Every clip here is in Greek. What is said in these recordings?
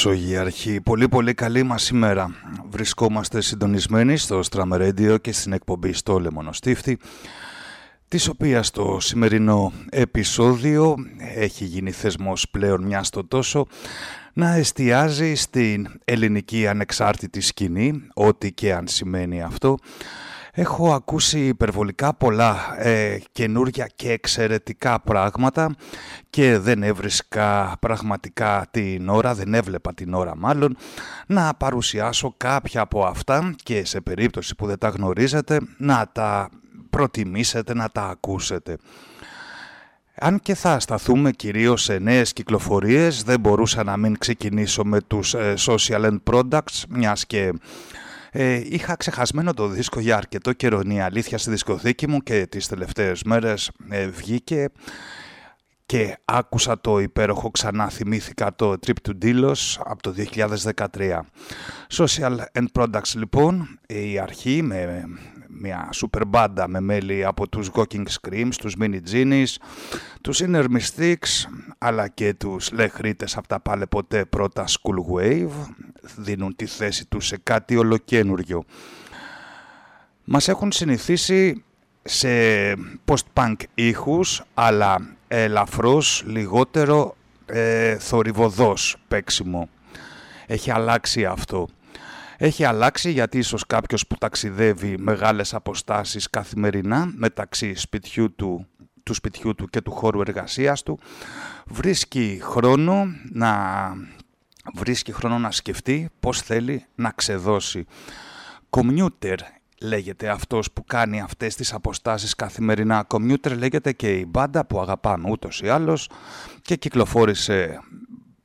Άψογη αρχή. Πολύ πολύ καλή μας ημέρα. Βρισκόμαστε συντονισμένοι στο Stram Radio και στην εκπομπή στο Λεμονοστίφτη της οποίας το σημερινό επεισόδιο έχει γίνει θεσμός πλέον μιας στο τόσο να εστιάζει στην ελληνική ανεξάρτητη σκηνή, ό,τι και αν σημαίνει αυτό, Έχω ακούσει υπερβολικά πολλά ε, καινούργια και εξαιρετικά πράγματα και δεν έβρισκα πραγματικά την ώρα, δεν έβλεπα την ώρα μάλλον, να παρουσιάσω κάποια από αυτά και σε περίπτωση που δεν τα γνωρίζετε να τα προτιμήσετε, να τα ακούσετε. Αν και θα σταθούμε κυρίως σε νέες κυκλοφορίες, δεν μπορούσα να μην ξεκινήσω με τους ε, social end products, μιας και ε, είχα ξεχασμένο το δίσκο για αρκετό καιρό. Είναι η αλήθεια στη δισκοθήκη μου και τις τελευταίες μέρες ε, βγήκε και άκουσα το υπέροχο ξανά θυμήθηκα το Trip to Delos από το 2013. Social End Products λοιπόν, η αρχή με μια super μπάντα με μέλη από τους Gawking Screams, τους Mini Genies, τους Inner Mystics, αλλά και τους λεχρίτες από τα πάλε ποτέ πρώτα School Wave, δίνουν τη θέση τους σε κάτι ολοκένουργιο. Μας έχουν συνηθίσει σε post-punk ήχους, αλλά ελαφρώς λιγότερο ε, θορυβοδός παίξιμο. Έχει αλλάξει αυτό. Έχει αλλάξει γιατί ίσως κάποιος που ταξιδεύει μεγάλες αποστάσεις καθημερινά μεταξύ σπιτιού του, του σπιτιού του και του χώρου εργασίας του βρίσκει χρόνο να, βρίσκει χρόνο να σκεφτεί πώς θέλει να ξεδώσει. Commuter λέγεται αυτός που κάνει αυτές τις αποστάσεις καθημερινά. Commuter λέγεται και η μπάντα που αγαπάμε ούτως ή άλλως και κυκλοφόρησε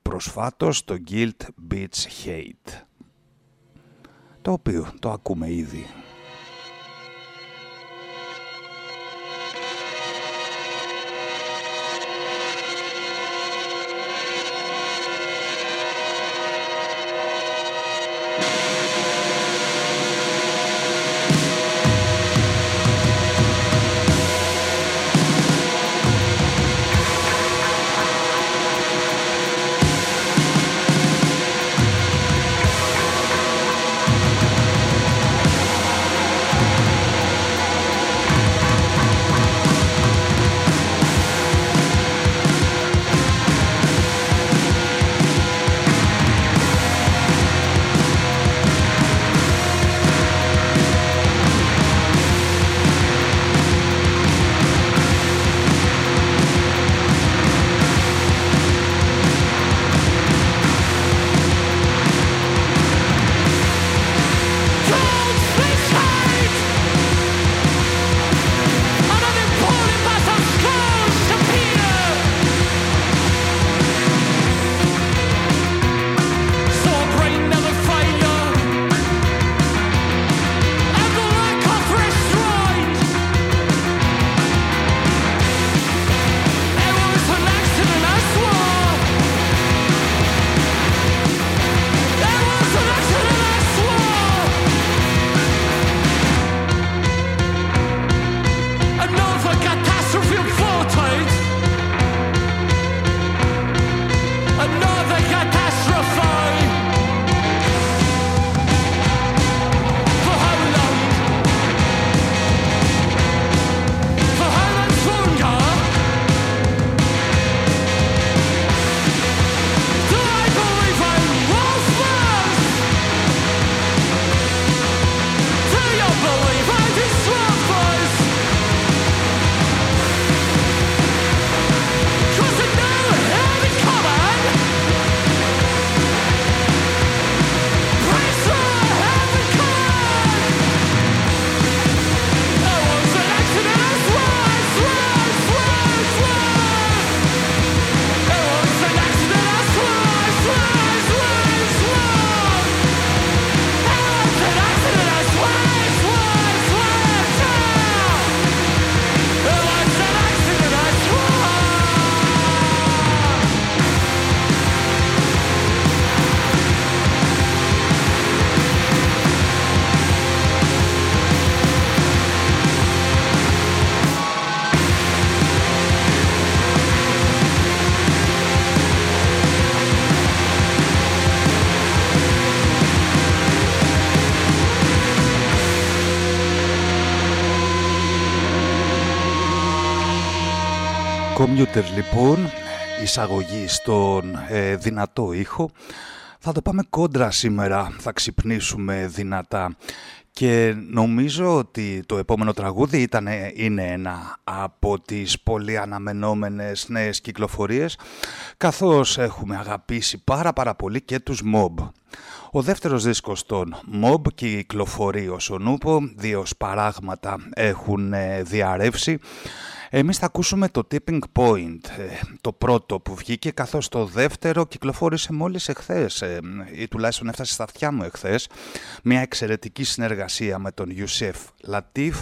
προσφάτως το Guild Beach Hate το οποίο το ακούμε ήδη. Commuter λοιπόν, εισαγωγή στον ε, δυνατό ήχο. Θα το πάμε κόντρα σήμερα, θα ξυπνήσουμε δυνατά. Και νομίζω ότι το επόμενο τραγούδι ήταν, είναι ένα από τις πολύ αναμενόμενες νέες κυκλοφορίες, καθώς έχουμε αγαπήσει πάρα πάρα πολύ και τους Mob. Ο δεύτερος δίσκος των Mob κυκλοφορεί ως ο Νούπο, δύο σπαράγματα έχουν ε, διαρρεύσει. Εμείς θα ακούσουμε το Tipping Point, ε, το πρώτο που βγήκε, καθώς το δεύτερο κυκλοφόρησε μόλις εχθές, ε, ή τουλάχιστον έφτασε στα αυτιά μου εχθές, μια εξαιρετική συνεργασία με τον Ιουσέφ Λατίφ,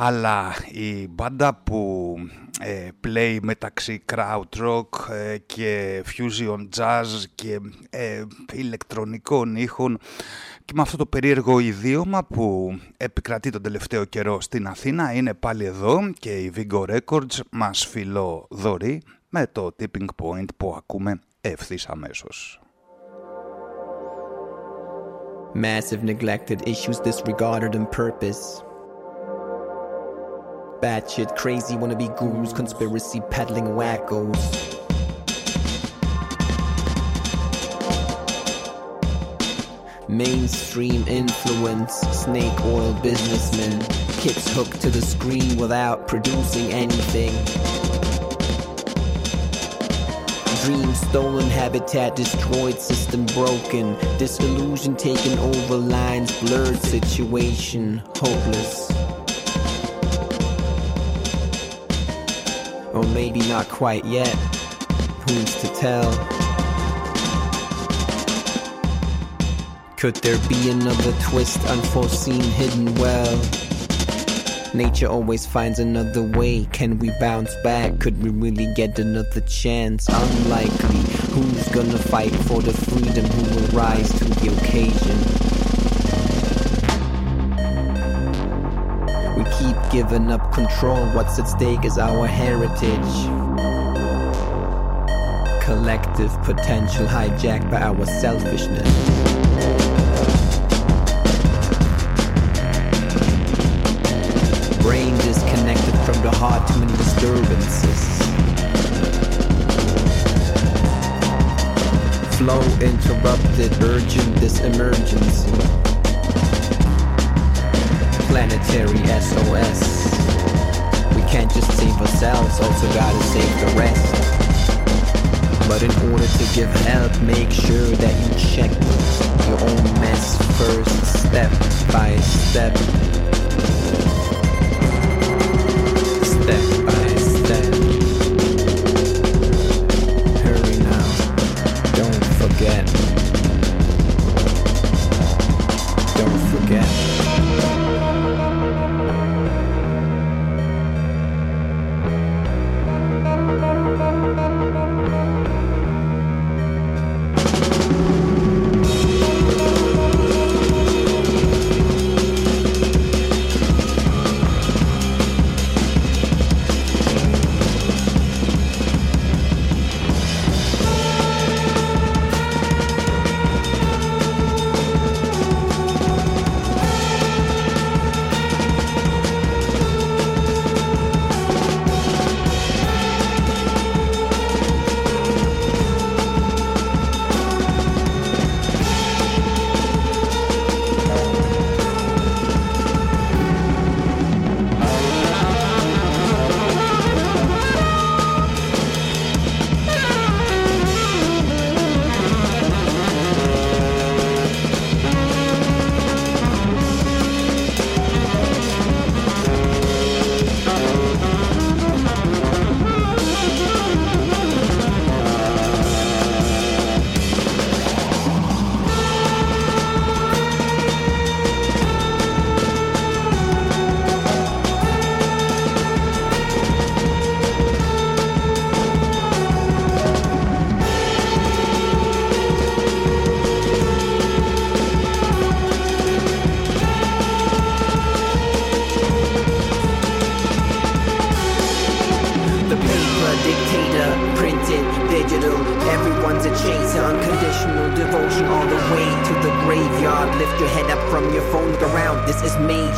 αλλά η μπάντα που ε, play μεταξύ crowd rock ε, και fusion jazz και ε, ηλεκτρονικών ήχων και με αυτό το περίεργο ιδίωμα που επικρατεί τον τελευταίο καιρό στην Αθήνα είναι πάλι εδώ και η Vigo Records μας φιλοδορεί με το tipping point που ακούμε ευθύς αμέσως. Massive neglected issues disregarded on purpose. Batshit crazy wannabe gurus, conspiracy peddling wackos. Mainstream influence, snake oil businessmen, kids hooked to the screen without producing anything. Dream stolen, habitat destroyed, system broken, disillusion taken over, lines blurred, situation hopeless. Or maybe not quite yet. Who's to tell? Could there be another twist, unforeseen, hidden well? Nature always finds another way. Can we bounce back? Could we really get another chance? Unlikely. Who's gonna fight for the freedom? Who will rise to the occasion? Giving up control. What's at stake is our heritage. Collective potential hijacked by our selfishness. Brain disconnected from the heart, too many disturbances. Flow interrupted, urgent this emergency planetary SOS. We can't just save ourselves, also gotta save the rest. But in order to give help, make sure that you check your own mess first, step by step.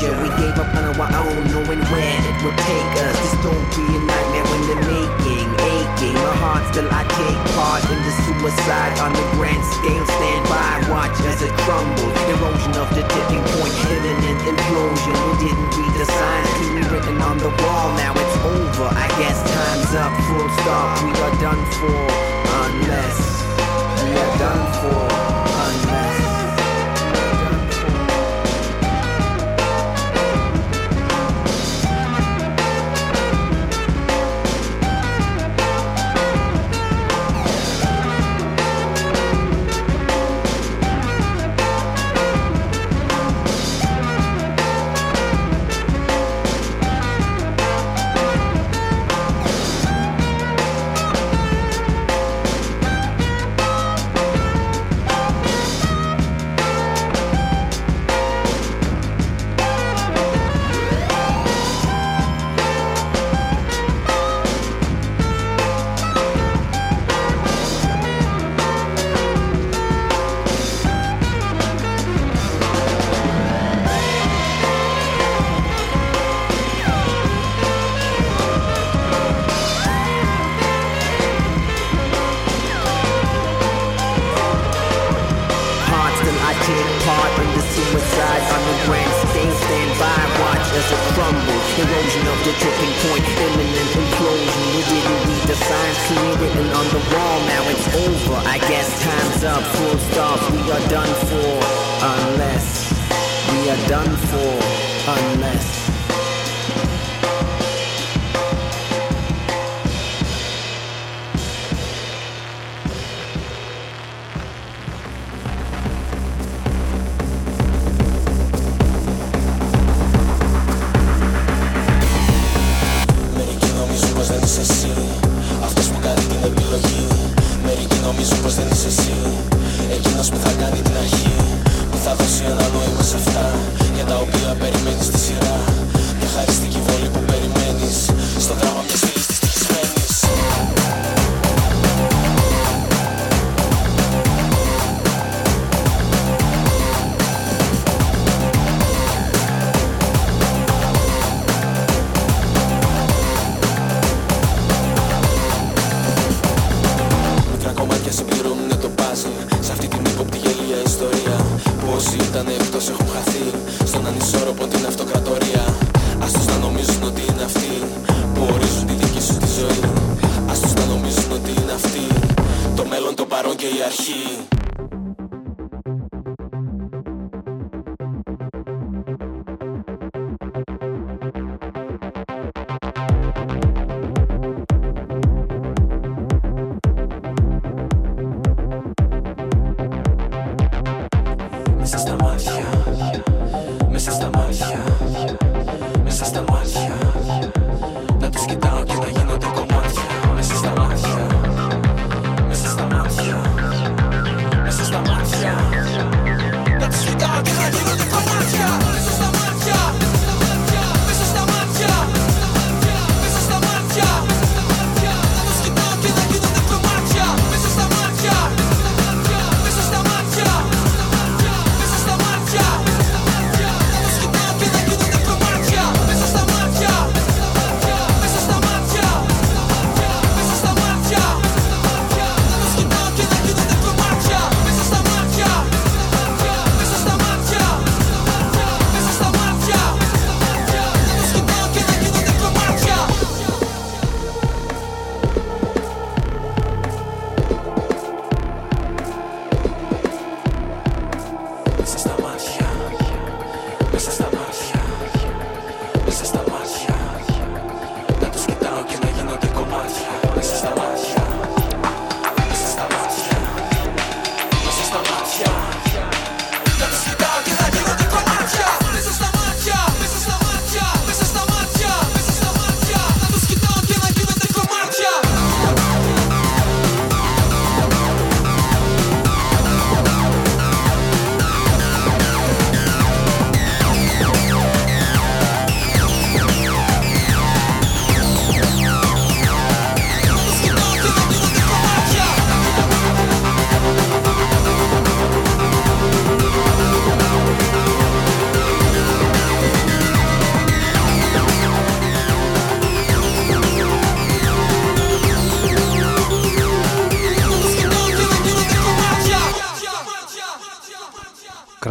We gave up on our own, knowing where it would take us. This don't be a nightmare when the making, aching. My heart still I take part in the suicide on the grand scale. Stand by, watch as it crumbles. Erosion of the tipping point, imminent implosion. We didn't read the signs, clearly written on the wall. Now it's over. I guess time's up. Full stop. We are done for, unless we are done for,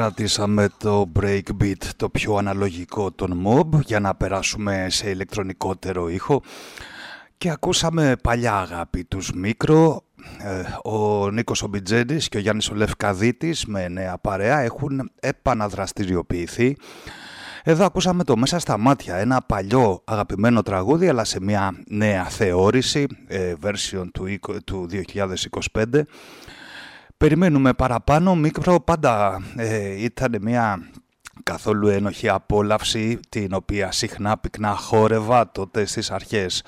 Κράτησαμε το breakbeat το πιο αναλογικό των mob για να περάσουμε σε ηλεκτρονικότερο ήχο και ακούσαμε παλιά αγάπη τους Μικρο, ε, ο Νίκος Ομπιτζέντης και ο Γιάννης Ολευκαδίτης με νέα παρέα έχουν επαναδραστηριοποιηθεί. Εδώ ακούσαμε το «Μέσα στα μάτια», ένα παλιό αγαπημένο τραγούδι αλλά σε μια νέα θεώρηση, ε, version του, του 2025 Περιμένουμε παραπάνω. Μικρό πάντα ε, ήταν μια καθόλου ένοχη απόλαυση την οποία συχνά πυκνά χόρευα τότε στις αρχές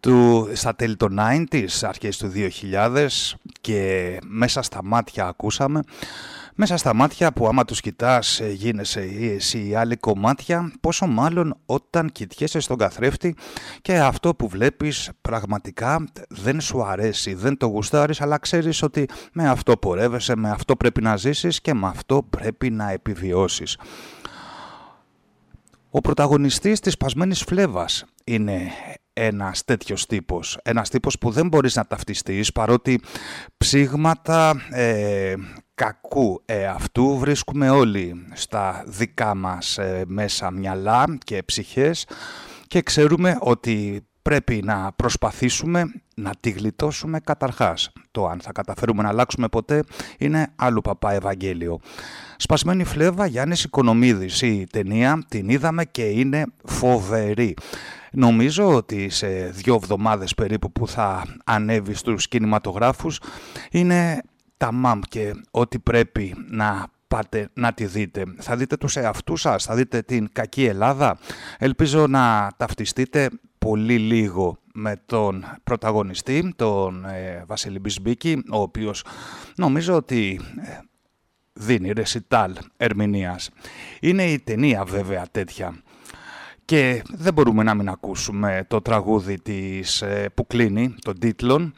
του, στα τέλη των 90's, αρχές του 2000 και μέσα στα μάτια ακούσαμε μέσα στα μάτια που άμα τους κοιτάς ε, γίνεσαι εσύ ή άλλη κομμάτια, πόσο μάλλον όταν κοιτιέσαι στον καθρέφτη και αυτό που βλέπεις πραγματικά δεν σου αρέσει, δεν το γουστάρεις, αλλά ξέρεις ότι με αυτό πορεύεσαι, με αυτό πρέπει να ζήσεις και με αυτό πρέπει να επιβιώσεις. Ο πρωταγωνιστής της Πασμένης Φλέβας είναι ένας τέτοιος τύπος. Ένας τύπος που δεν μπορείς να ταυτιστείς παρότι ψήγματα ε, κακού αυτού βρίσκουμε όλοι στα δικά μας ε, μέσα μυαλά και ψυχές και ξέρουμε ότι πρέπει να προσπαθήσουμε να τη γλιτώσουμε καταρχάς. Το αν θα καταφέρουμε να αλλάξουμε ποτέ είναι άλλο παπά Ευαγγέλιο. Σπασμένη φλέβα Γιάννης Οικονομίδης. Η ταινία την είδαμε και είναι φοβερή. Νομίζω ότι σε δύο εβδομάδες περίπου που θα ανέβει στους κινηματογράφους είναι τα μαμ και ό,τι πρέπει να πάτε να τη δείτε. Θα δείτε τους εαυτούς σας, θα δείτε την κακή Ελλάδα. Ελπίζω να ταυτιστείτε πολύ λίγο με τον πρωταγωνιστή, τον ε, Βασίλη Μπισμπίκη, ο οποίος νομίζω ότι ε, δίνει ρεσιτάλ ερμηνείας. Είναι η ταινία βέβαια τέτοια. Και δεν μπορούμε να μην ακούσουμε το τραγούδι της, ε, που κλείνει, τον τίτλων.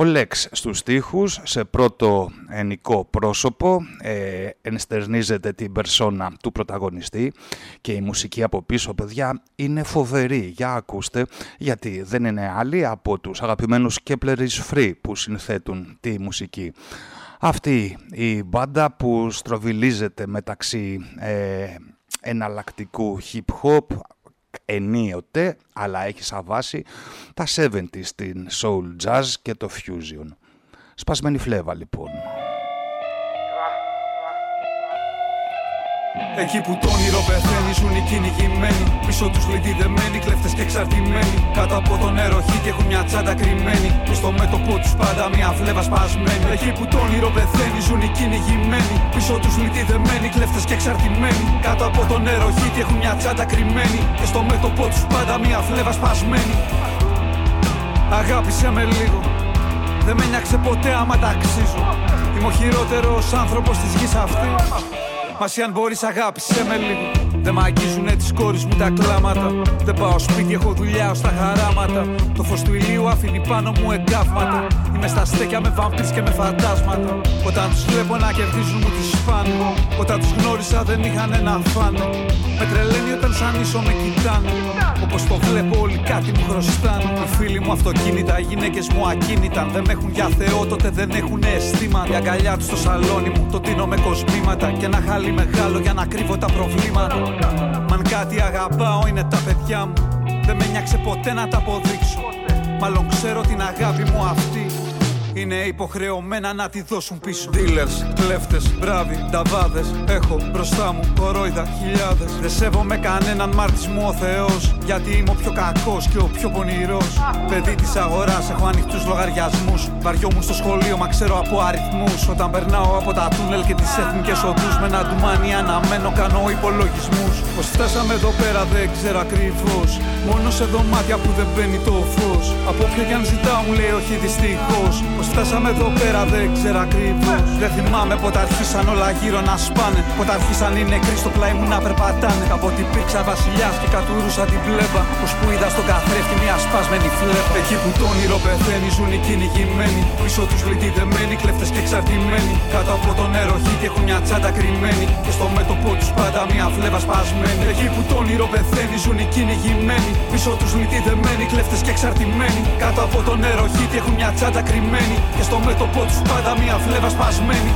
Ο Λέξ στους στίχους, σε πρώτο ενικό πρόσωπο, ε, ενστερνίζεται την περσόνα του πρωταγωνιστή και η μουσική από πίσω, παιδιά, είναι φοβερή. Για ακούστε, γιατί δεν είναι άλλη από τους αγαπημένους Kepler Free που συνθέτουν τη μουσική. Αυτή η μπάντα που στροβιλίζεται μεταξύ ε, εναλλακτικού hip-hop, ενίοτε, αλλά έχει σαν βάση τα 70 στην soul jazz και το fusion. Σπασμένη φλέβα λοιπόν. Εκεί που το όνειρο πεθαίνει, ζουν οι κυνηγημένοι. Πίσω τους λυτιδεμένοι, κλέφτες και εξαρτημένοι. Κάτω από τον νεροχή και έχουν μια τσάντα κρυμμένη. Και στο μέτωπό τους πάντα μια φλέβα σπασμένη. Εκεί που το όνειρο πεθαίνει, ζουν οι κυνηγημένοι. Πίσω τους λυτιδεμένοι, κλέφτες και εξαρτημένοι. Κάτω από τον νεροχή και έχουν μια τσάντα κρυμμένη. Και στο μέτωπό τους πάντα μια φλέβα σπασμένη. Αγάπησε με λίγο. Δεν με νιάξε ποτέ άμα τα αξίζω. Είμαι ο χειρότερος άνθρωπος της γης αυτής. Μα αν μπορείς, αγάπησε με λίγο. Δεν μ' αγγίζουνε τις κόρη μου τα κλάματα. Δεν πάω σπίτι, έχω δουλειά ως τα χαράματα. Το φως του ηλίου αφήνει πάνω μου εγκάβματα. Είμαι στα στέκια με βαμπύρ και με φαντάσματα. Όταν τους βλέπω να κερδίζουν μου τις φάνε. Όταν τους γνώρισα δεν είχαν να φάνε. Με τρελαίνει όταν σαν ίσο με κοιτάνε. Όπως το βλέπω, όλοι κάτι μου χρωστάνε. Οι φίλοι μου αυτοκίνητα, οι γυναίκες μου ακίνητα. Δεν με έχουν για Θεό, τότε δεν έχουν αισθήματα. Η αγκαλιά τους στο σαλόνι μου, το τίνω με κοσμήματα. Και ένα χάλι μεγάλο για να κρύβω τα προβλήματα. Μαν κάτι αγαπάω είναι τα παιδιά μου. Δεν με νιάξε ποτέ να τα αποδείξω. Μάλλον ξέρω την αγάπη μου αυτή είναι υποχρεωμένα να τη δώσουν πίσω. Dealers, κλέφτες, μπράβοι, ταβάδε. Έχω μπροστά μου κορόιδα χιλιάδες. Δεν σέβομαι κανέναν μάρτη μου ο Θεός. Γιατί είμαι ο πιο κακός και ο πιο πονηρός. Παιδί της αγοράς, έχω ανοιχτούς λογαριασμούς. Βαριόμουν στο σχολείο, μα ξέρω από αριθμούς. Όταν περνάω από τα τούνελ και τις εθνικές οδούς με ένα ντουμάνι αναμένω, κάνω υπολογισμούς. Πώ φτάσαμε εδώ πέρα δεν ξέρω ακριβώς. Μόνο σε δωμάτια που δεν μπαίνει το φως. Από όποιο κι αν ζητάω μου λέει όχι δυστυχώς. Πώ φτάσαμε εδώ πέρα δεν ξέρω ακριβώς. Δεν θυμάμαι πότε αρχίσαν όλα γύρω να σπάνε. Πότε αρχίσαν οι νεκροί στο πλάι μου να περπατάνε. Κάποτε υπήρξα βασιλιάς και κατουρούσα την πλέμπα. Πω που είδα στο καθρέφτη μια σπασμένη φλέπα. Εκεί που το όνειρο πεθαίνει ζουν οι κυνηγημένοι. Πίσω τους λυτιδεμένοι, κλέφτες και εξαρτημένοι. Κάτω από τον νεροχή και έχουν μια τσάντα κρυμμένη. Και στο μέτωπό τους πάντα μια φλέβα σπασμένη. Εκεί που το όνειρο πεθαίνει ζουν οι κυνηγημένοι. Πίσω τους λυτιδεμένοι, κλέφτες και εξαρτημένοι. Κάτω από τον νεροχή και έχουν μια τσάντα κρυμμένη. Και στο μέτωπό του πάντα μια φλέβα σπασμένη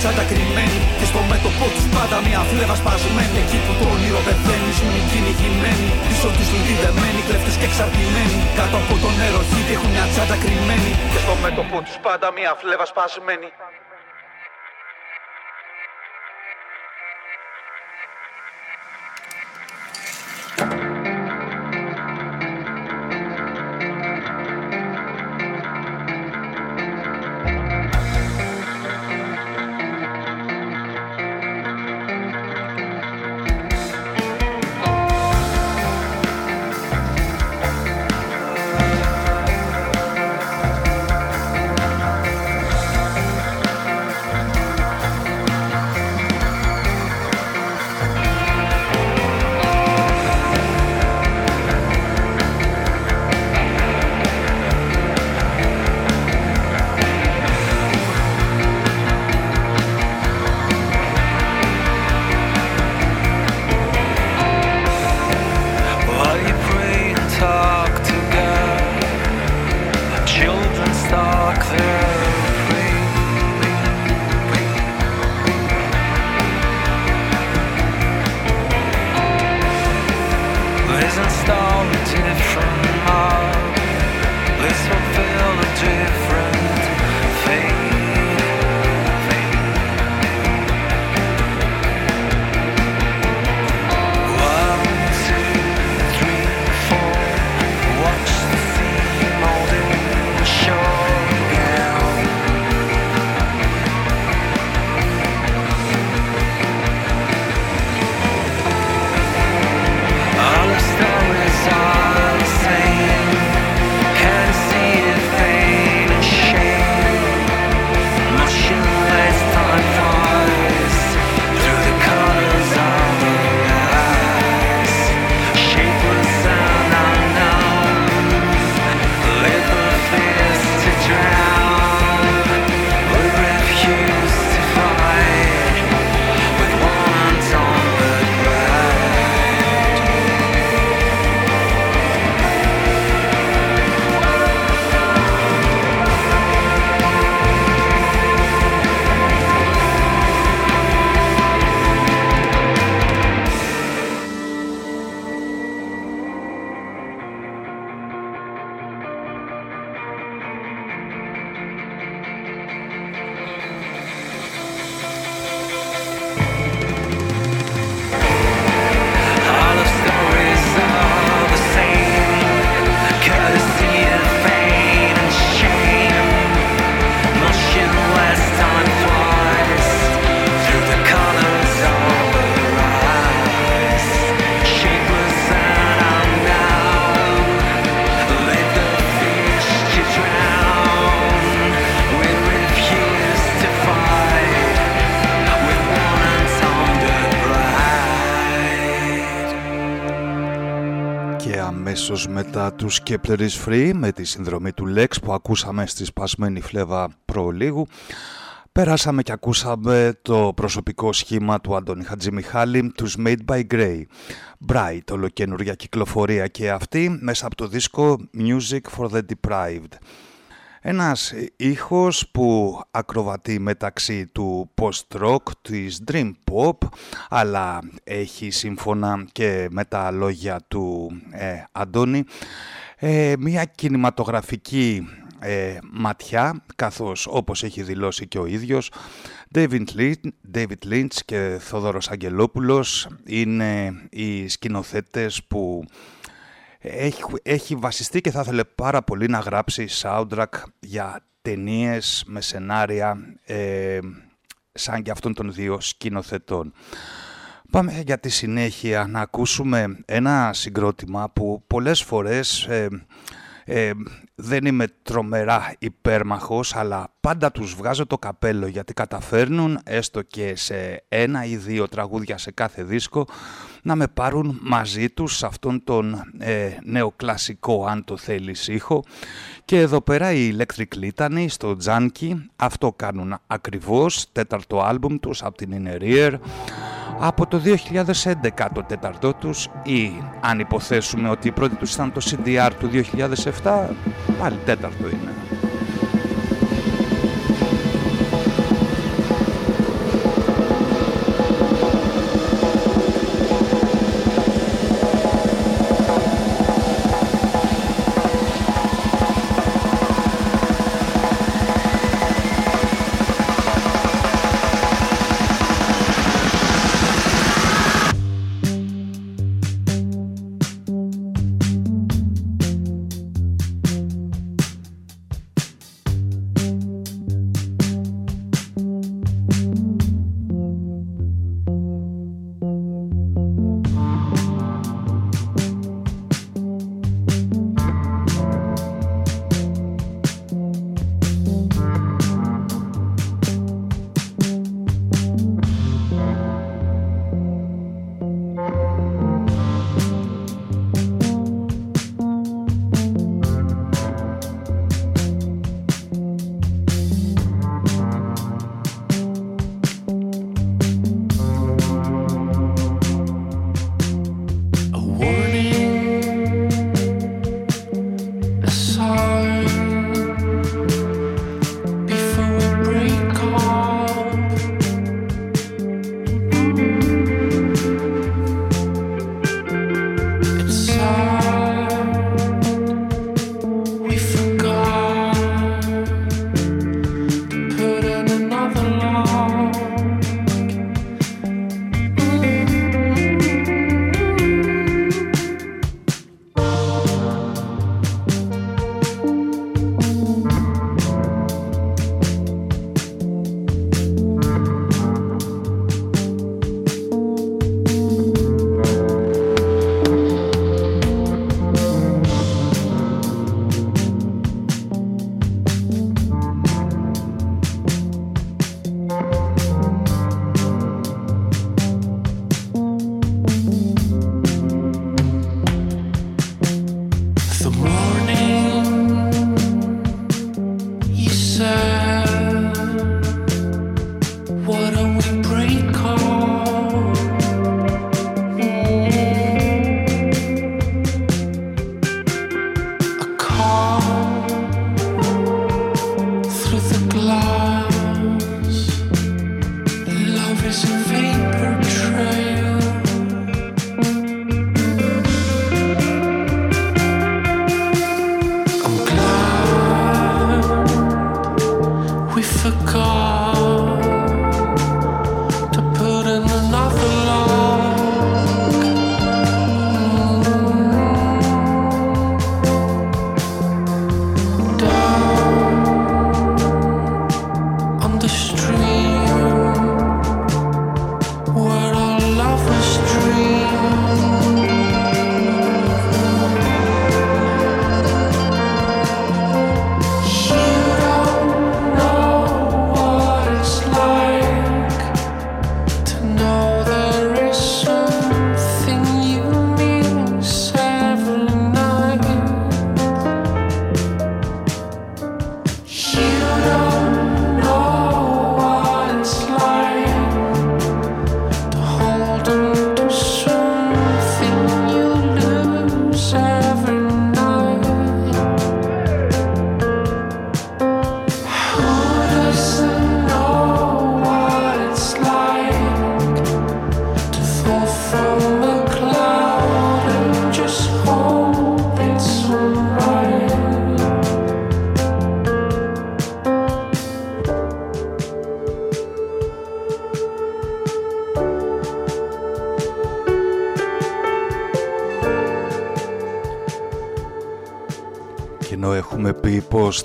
τσάντα κρυμμένη. Και στο μέτωπό τους πάντα μια φλέβα σπασμένη. Εκεί που το όνειρο πεθαίνει, ζουν οι κυνηγημένοι. Πίσω τους λυτιδεμένοι, κλέφτες και εξαρτημένοι. Κάτω από το νερό χίτι έχουν μια τσάντα κρυμμένη. Και στο μέτωπό τους πάντα μια φλέβα σπασμένη. Μετά τους Kepler is Free με τη συνδρομή του Lex που ακούσαμε στη σπασμένη φλέβα προλίγου. Περάσαμε και ακούσαμε το προσωπικό σχήμα του Αντώνη Χατζημιχάλη, τους Made by Grey. Bright, ολοκένουργια κυκλοφορία και αυτή, μέσα από το δίσκο Music for the Deprived. Ένας ήχος που ακροβατεί μεταξύ του post-rock, της dream pop, αλλά έχει σύμφωνα και με τα λόγια του ε, Αντώνη, ε, μια κινηματογραφική ε, ματιά, καθώς όπως έχει δηλώσει και ο ίδιος, David Lynch, David Lynch και Θόδωρος Αγγελόπουλος είναι οι σκηνοθέτες που έχει, έχει βασιστεί και θα ήθελε πάρα πολύ να γράψει soundtrack για ταινίες με σενάρια ε, σαν και αυτών των δύο σκηνοθετών. Πάμε για τη συνέχεια να ακούσουμε ένα συγκρότημα που πολλές φορές ε, Ε, δεν είμαι τρομερά υπέρμαχος, αλλά πάντα τους βγάζω το καπέλο γιατί καταφέρνουν, έστω και σε ένα ή δύο τραγούδια σε κάθε δίσκο, να με πάρουν μαζί τους σε αυτόν τον ε, νεοκλασικό, αν το θέλεις, ήχο. Και εδώ πέρα οι Electric Litany στο Junkie, αυτό κάνουν ακριβώς, τέταρτο άλμπουμ τους από την Inner από το 2011 το τέταρτό τους ή αν υποθέσουμε ότι η πρώτη τους ήταν το CDR του 2007, πάλι τέταρτο είναι.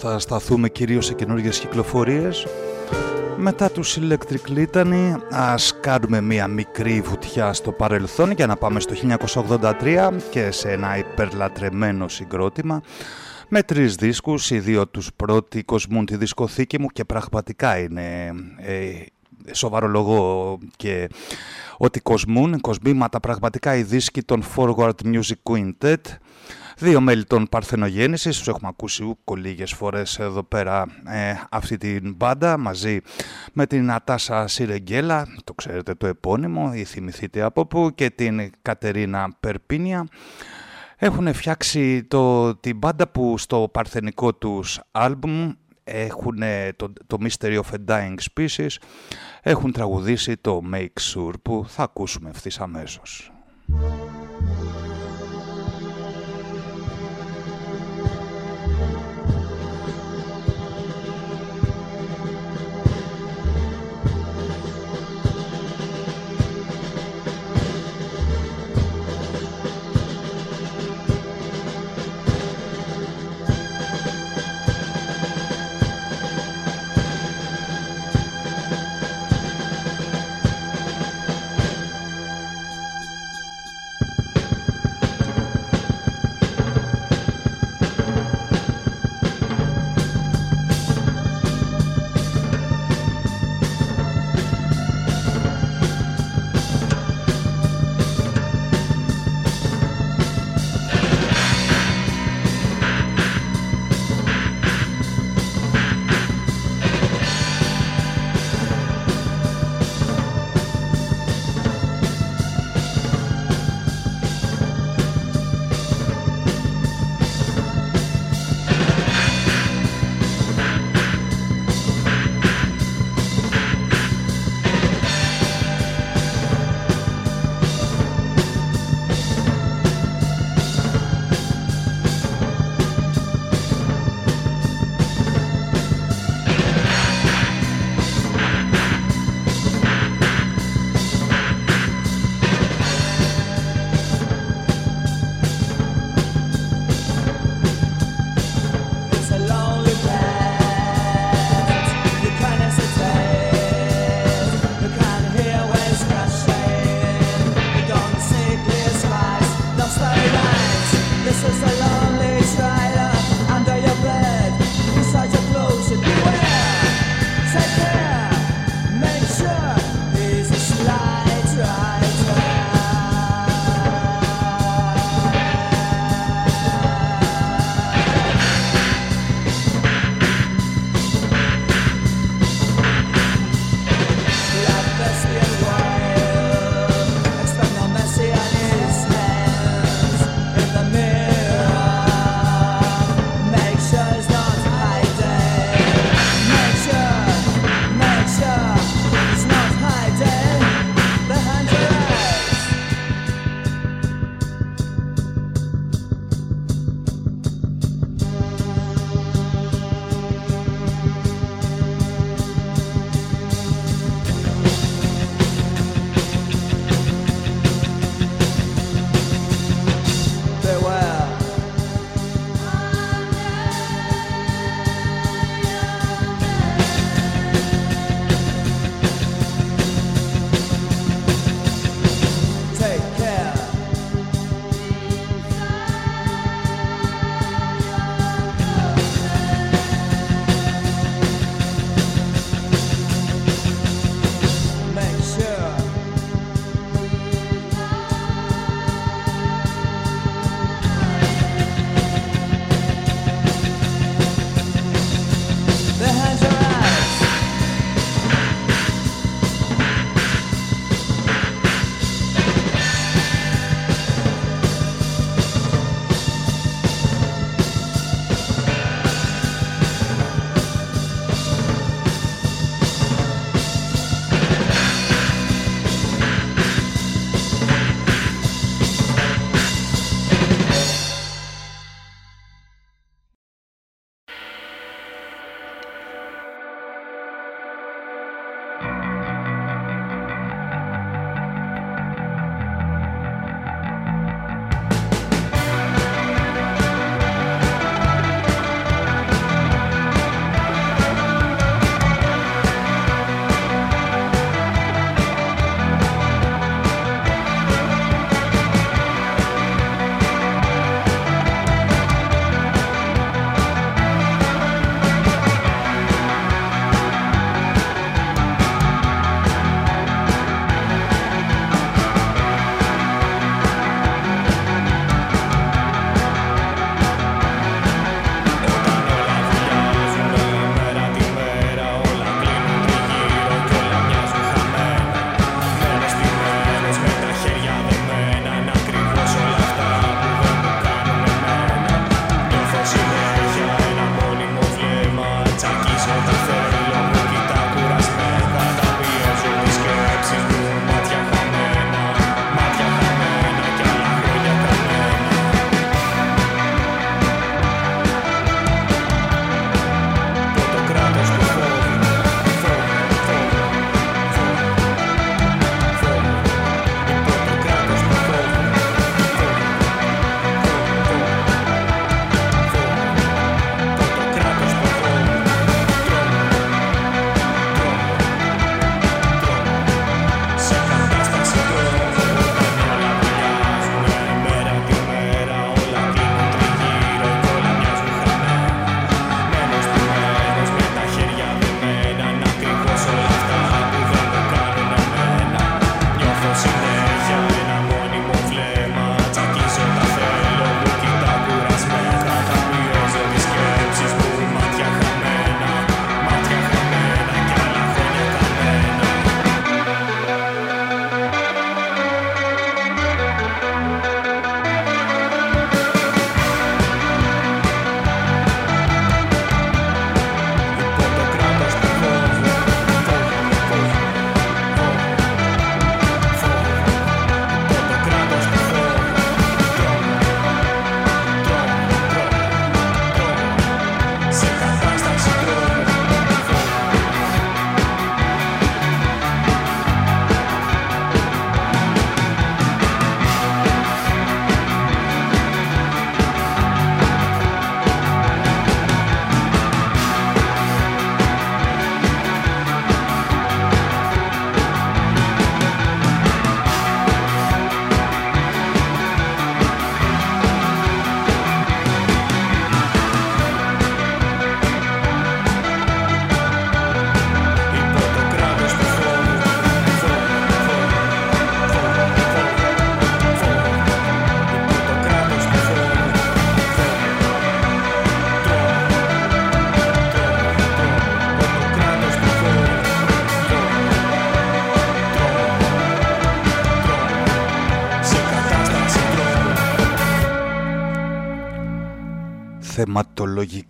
Θα σταθούμε κυρίως σε καινούργιες κυκλοφορίες. Μετά τους Electric Litany ας κάνουμε μία μικρή βουτιά στο παρελθόν για να πάμε στο 1983 και σε ένα υπερλατρεμένο συγκρότημα με τρεις δίσκους, οι δύο τους πρώτοι κοσμούν τη δισκοθήκη μου και πραγματικά είναι ε, σοβαρό λόγο και ότι κοσμούν, κοσμήματα πραγματικά οι δίσκοι των Forward Music Quintet Δύο μέλη των Παρθενογέννησης, τους έχουμε ακούσει ούκο λίγες φορές εδώ πέρα ε, αυτή την μπάντα μαζί με την Ατάσα Σιρεγγέλα, το ξέρετε το επώνυμο ή θυμηθείτε από πού και την Κατερίνα Περπίνια. Έχουν φτιάξει το, την μπάντα που στο παρθενικό τους άλμπουμ έχουν το, το Mystery of a Dying Species, έχουν τραγουδήσει το Make Sure που θα ακούσουμε ευθύς αμέσως.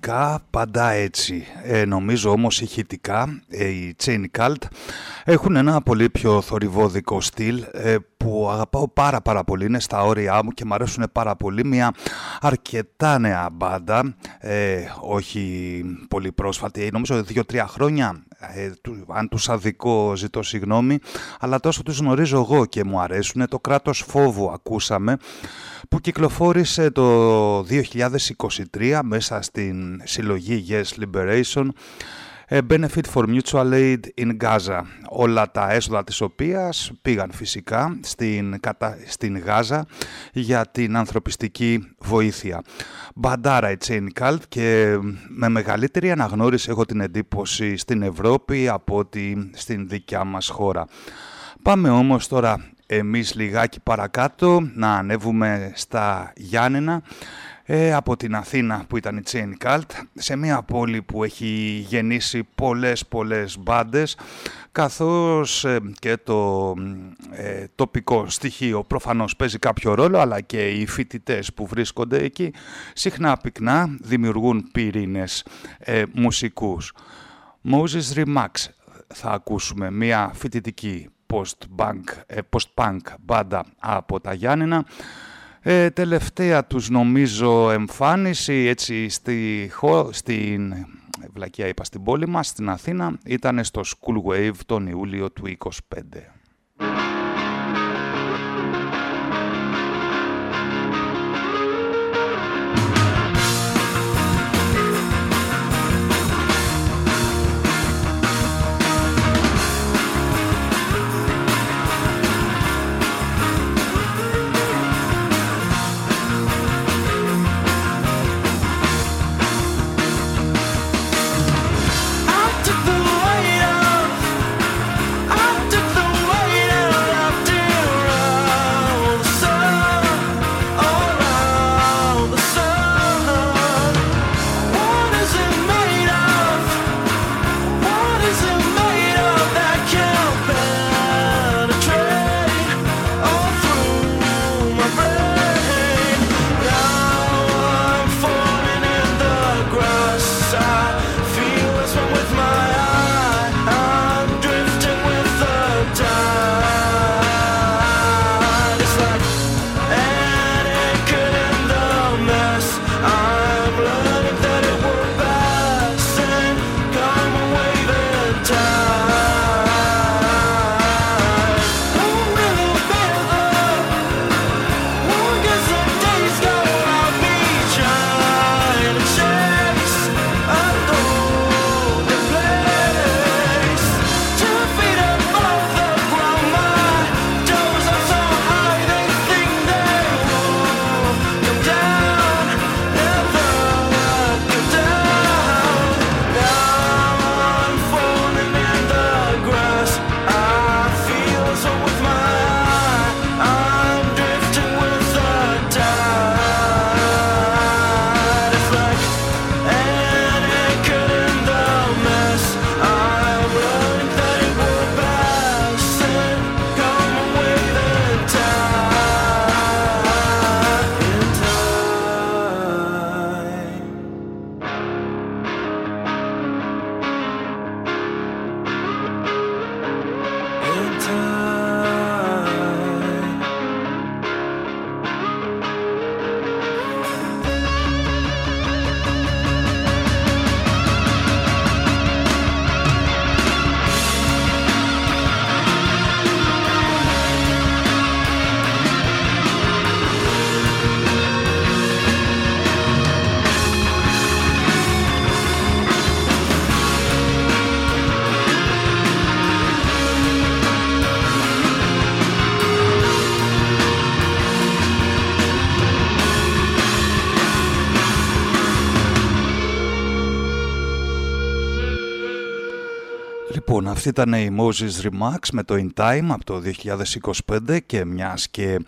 Θεματολογικά πάντα έτσι. Ε, νομίζω όμως ηχητικά ε, οι Chain Cult έχουν ένα πολύ πιο θορυβόδικο στυλ ε, που αγαπάω πάρα πάρα πολύ, είναι στα όρια μου και μου αρέσουν πάρα πολύ. Μια αρκετά νέα μπάντα, ε, όχι πολύ πρόσφατη, νομίζω δύο-τρία χρόνια, ε, αν τους αδικό ζητώ συγγνώμη, αλλά τόσο τους γνωρίζω εγώ και μου αρέσουν. Το κράτος φόβου ακούσαμε, που κυκλοφόρησε το 2023 μέσα στην συλλογή Yes Liberation Benefit for Mutual Aid in Gaza. Όλα τα έσοδα της οποίας πήγαν φυσικά στην, στην Γάζα για την ανθρωπιστική βοήθεια. Μπαντάρα η Chain Cult και με μεγαλύτερη αναγνώριση έχω την εντύπωση στην Ευρώπη από ότι στην δικιά μας χώρα. Πάμε όμως τώρα εμείς λιγάκι παρακάτω να ανέβουμε στα Γιάννενα ε, από την Αθήνα που ήταν η Chain Cult σε μια πόλη που έχει γεννήσει πολλές πολλές μπάντες καθώς ε, και το ε, τοπικό στοιχείο προφανώς παίζει κάποιο ρόλο αλλά και οι φοιτητές που βρίσκονται εκεί συχνά πυκνά δημιουργούν πυρήνες ε, μουσικούς. Moses Remax θα ακούσουμε μια φοιτητική post-punk, post-punk μπάντα από τα Γιάννενα ε, τελευταία τους νομίζω εμφάνιση έτσι στη, στην Βλακία είπα στην πόλη μας, στην Αθήνα, ήταν στο School Wave τον Ιούλιο του 25. Αυτή ήταν η Moses Remax με το In Time από το 2025 και μιας και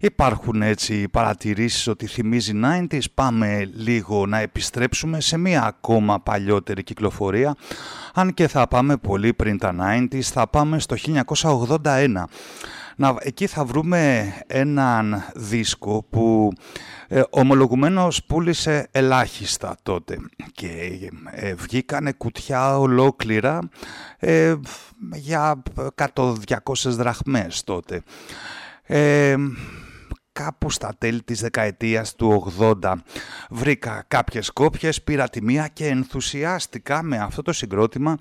υπάρχουν έτσι παρατηρήσεις ότι θυμίζει 90s πάμε λίγο να επιστρέψουμε σε μια ακόμα παλιότερη κυκλοφορία. Αν και θα πάμε πολύ πριν τα 90s θα πάμε στο 1981 Να, εκεί θα βρούμε έναν δίσκο που ε, ομολογουμένως πούλησε ελάχιστα τότε και ε, βγήκανε κουτιά ολόκληρα ε, για 100-200 δραχμές τότε. Ε, κάπου στα τέλη της δεκαετίας του 80 βρήκα κάποιες κόπιες, πήρα τη μία και ενθουσιάστηκα με αυτό το συγκρότημα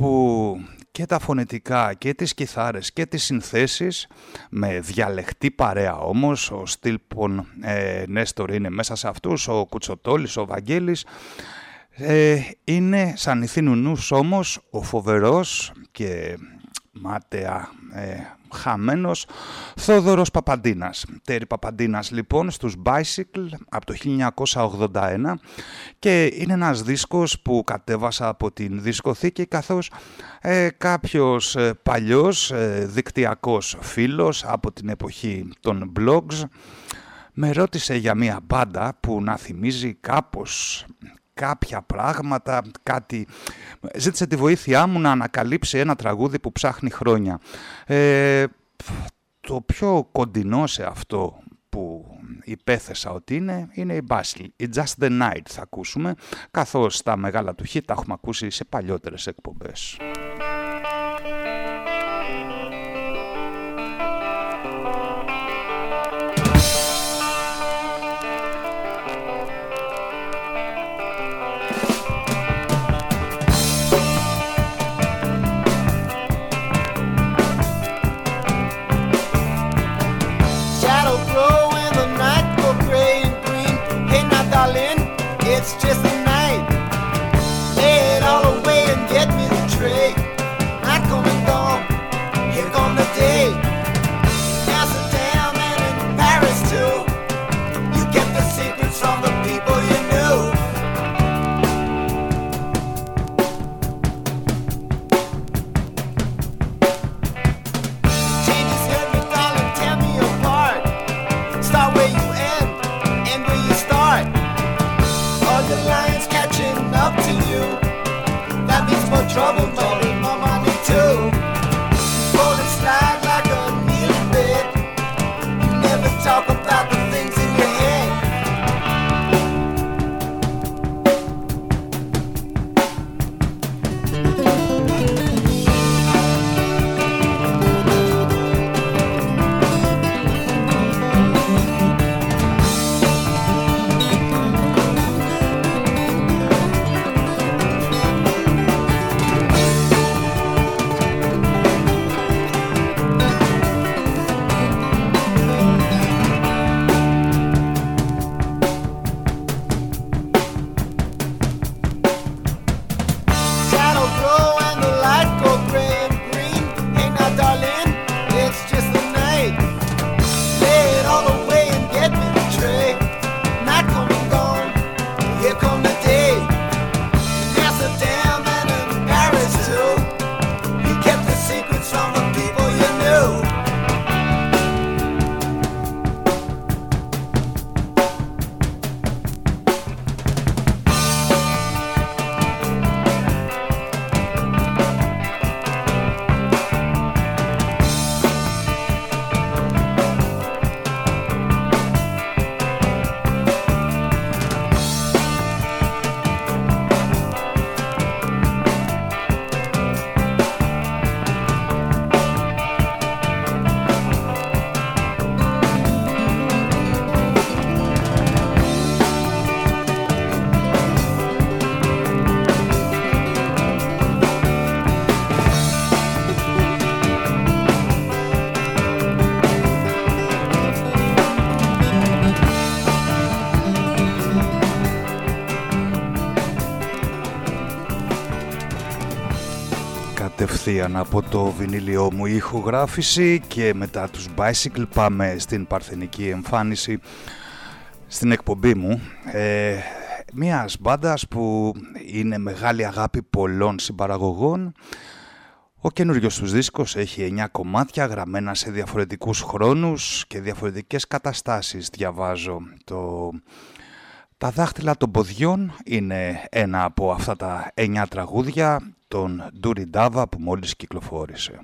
που και τα φωνητικά και τις κιθάρες και τις συνθέσεις με διαλεχτή παρέα όμως ο Στυλπον ε, Νέστορ είναι μέσα σε αυτούς ο Κουτσοτόλης, ο Βαγγέλης ε, είναι σαν ηθήνου όμως ο φοβερός και μάταια ε, χαμένος Θόδωρος Παπαντίνας. Τέρι Παπαντίνας λοιπόν στους Bicycle από το 1981 και είναι ένας δίσκος που κατέβασα από την δισκοθήκη καθώς ε, κάποιος ε, παλιός ε, δικτυακός φίλος από την εποχή των blogs με ρώτησε για μια μπάντα που να θυμίζει κάπως κάποια πράγματα, κάτι... Ζήτησε τη βοήθειά μου να ανακαλύψει ένα τραγούδι που ψάχνει χρόνια. Ε, το πιο κοντινό σε αυτό που υπέθεσα ότι είναι, είναι η Basel. Η Just the Night θα ακούσουμε, καθώς τα μεγάλα του hit τα έχουμε ακούσει σε παλιότερες εκπομπές. Κατευθείαν από το βινίλιό μου ηχογράφηση και μετά τους Bicycle πάμε στην παρθενική εμφάνιση στην εκπομπή μου. Ε, μιας μπάντας που είναι μεγάλη αγάπη πολλών συμπαραγωγών. Ο καινούριο τους δίσκος έχει 9 κομμάτια γραμμένα σε διαφορετικούς χρόνους και διαφορετικές καταστάσεις διαβάζω. Το... Τα δάχτυλα των ποδιών είναι ένα από αυτά τα 9 τραγούδια τον Ντούρι Ντάβα που μόλις κυκλοφόρησε.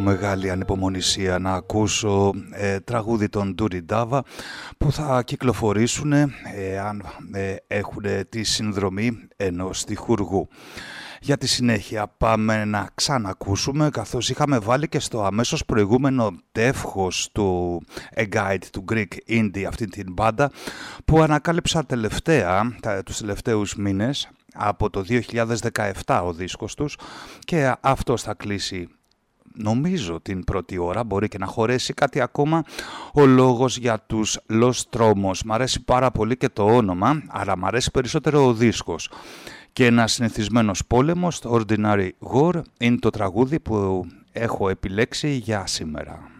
Έχω μεγάλη ανυπομονησία να ακούσω ε, τραγούδι των Ντούρι Ντάβα που θα κυκλοφορήσουν ε, αν ε, έχουν τη συνδρομή ενός τυχουργού. Για τη συνέχεια πάμε να ξανακούσουμε καθώς είχαμε βάλει και στο αμέσως προηγούμενο τεύχος του A Guide του Greek Indie αυτή την μπάντα που ανακάλυψα τελευταία, τους τελευταίους μήνες από το 2017 ο δίσκος τους και αυτός θα κλείσει νομίζω την πρώτη ώρα, μπορεί και να χωρέσει κάτι ακόμα ο λόγος για τους Los Tromos. Μ' αρέσει πάρα πολύ και το όνομα, αλλά μ' αρέσει περισσότερο ο δίσκος. Και ένα συνηθισμένος πόλεμος, το Ordinary War, είναι το τραγούδι που έχω επιλέξει για σήμερα.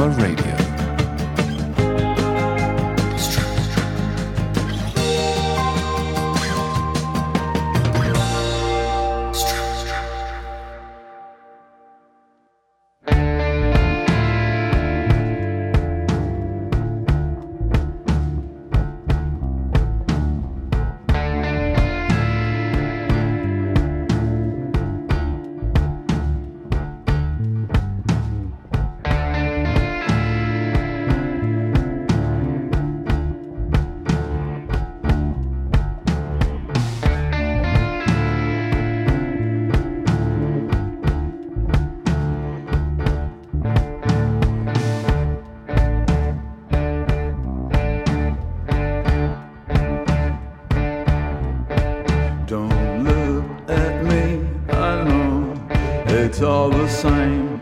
A Radio. it's all the same.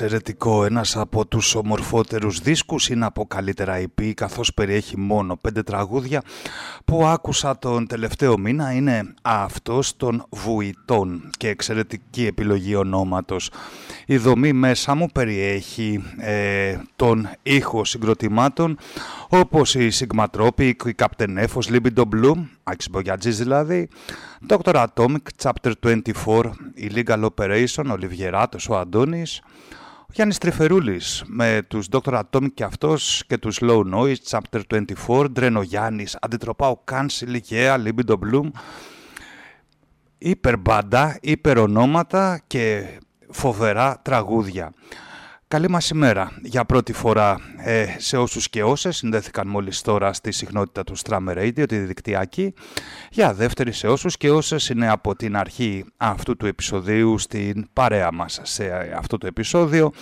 Εξαιρετικό, ένας από τους ομορφότερους δίσκους, είναι από καλύτερα EP καθώς περιέχει μόνο πέντε τραγούδια που άκουσα τον τελευταίο μήνα είναι αυτός των Βουητών και εξαιρετική επιλογή ονόματος. Η δομή μέσα μου περιέχει ε, τον ήχο συγκροτημάτων όπως η Sigma Tropic, η Captain Efos, Libido Blue, Άκης Μπογιατζής δηλαδή, Dr. Atomic, Chapter 24, η Legal Operation, ο Λιβιεράτος, ο Αντώνης, ο Γιάννης Τριφερούλης με τους Dr. Atomic και αυτός και τους Low Noise, Chapter 24, Ντρένο Γιάννης, Αντιτροπάω Κάνσιλ, Λικαία, Libido Bloom, υπερμπάντα, υπερονόματα και φοβερά τραγούδια. Καλή μας ημέρα για πρώτη φορά ε, σε όσους και όσες συνδέθηκαν μόλις τώρα στη συχνότητα του Strammer Radio, τη δικτυακή. Για δεύτερη σε όσους και όσες είναι από την αρχή αυτού του επεισοδίου στην παρέα μας σε αυτό το επεισόδιο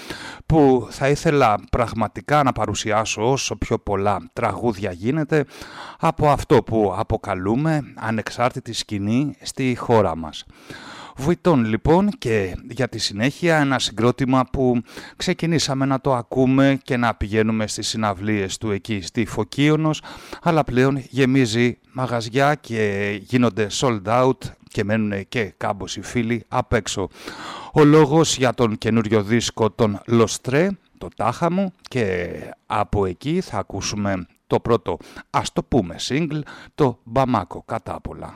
που θα ήθελα πραγματικά να παρουσιάσω όσο πιο πολλά τραγούδια γίνεται από αυτό που αποκαλούμε ανεξάρτητη σκηνή στη χώρα μας. Βοητών λοιπόν και για τη συνέχεια ένα συγκρότημα που ξεκινήσαμε να το ακούμε και να πηγαίνουμε στις συναυλίες του εκεί στη Φωκίωνος αλλά πλέον γεμίζει μαγαζιά και γίνονται sold out και μένουν και κάμποσοι φίλοι απ' έξω. Ο λόγος για τον καινούριο δίσκο των Λοστρέ το τάχα μου και από εκεί θα ακούσουμε το πρώτο ας το πούμε single, το Μπαμάκο κατά πολλά.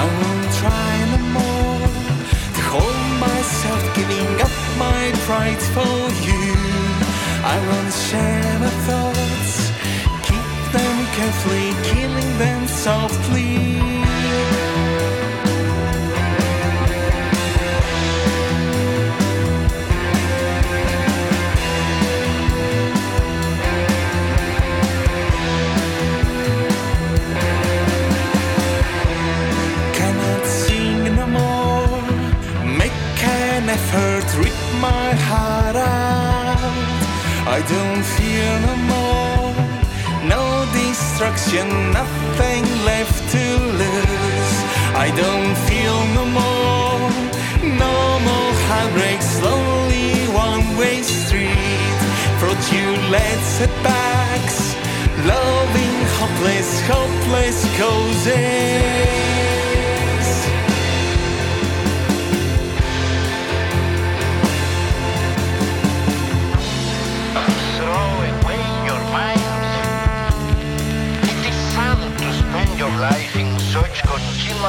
I won't try no more to hold myself, giving up my pride for you. I won't share my thoughts, keep them carefully, killing them softly. my heart out. I don't fear no more, no destruction, nothing left to lose. I don't feel no more, no more heartbreaks, slowly one-way street. Fraudulent setbacks, loving hopeless, hopeless causes.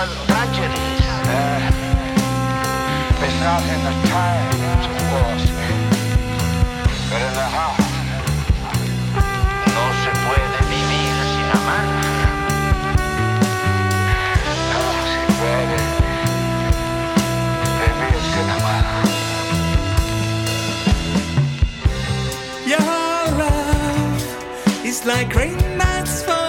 Uh, it's not in the times, of course, but in the heart. Your love is like rain that's falling.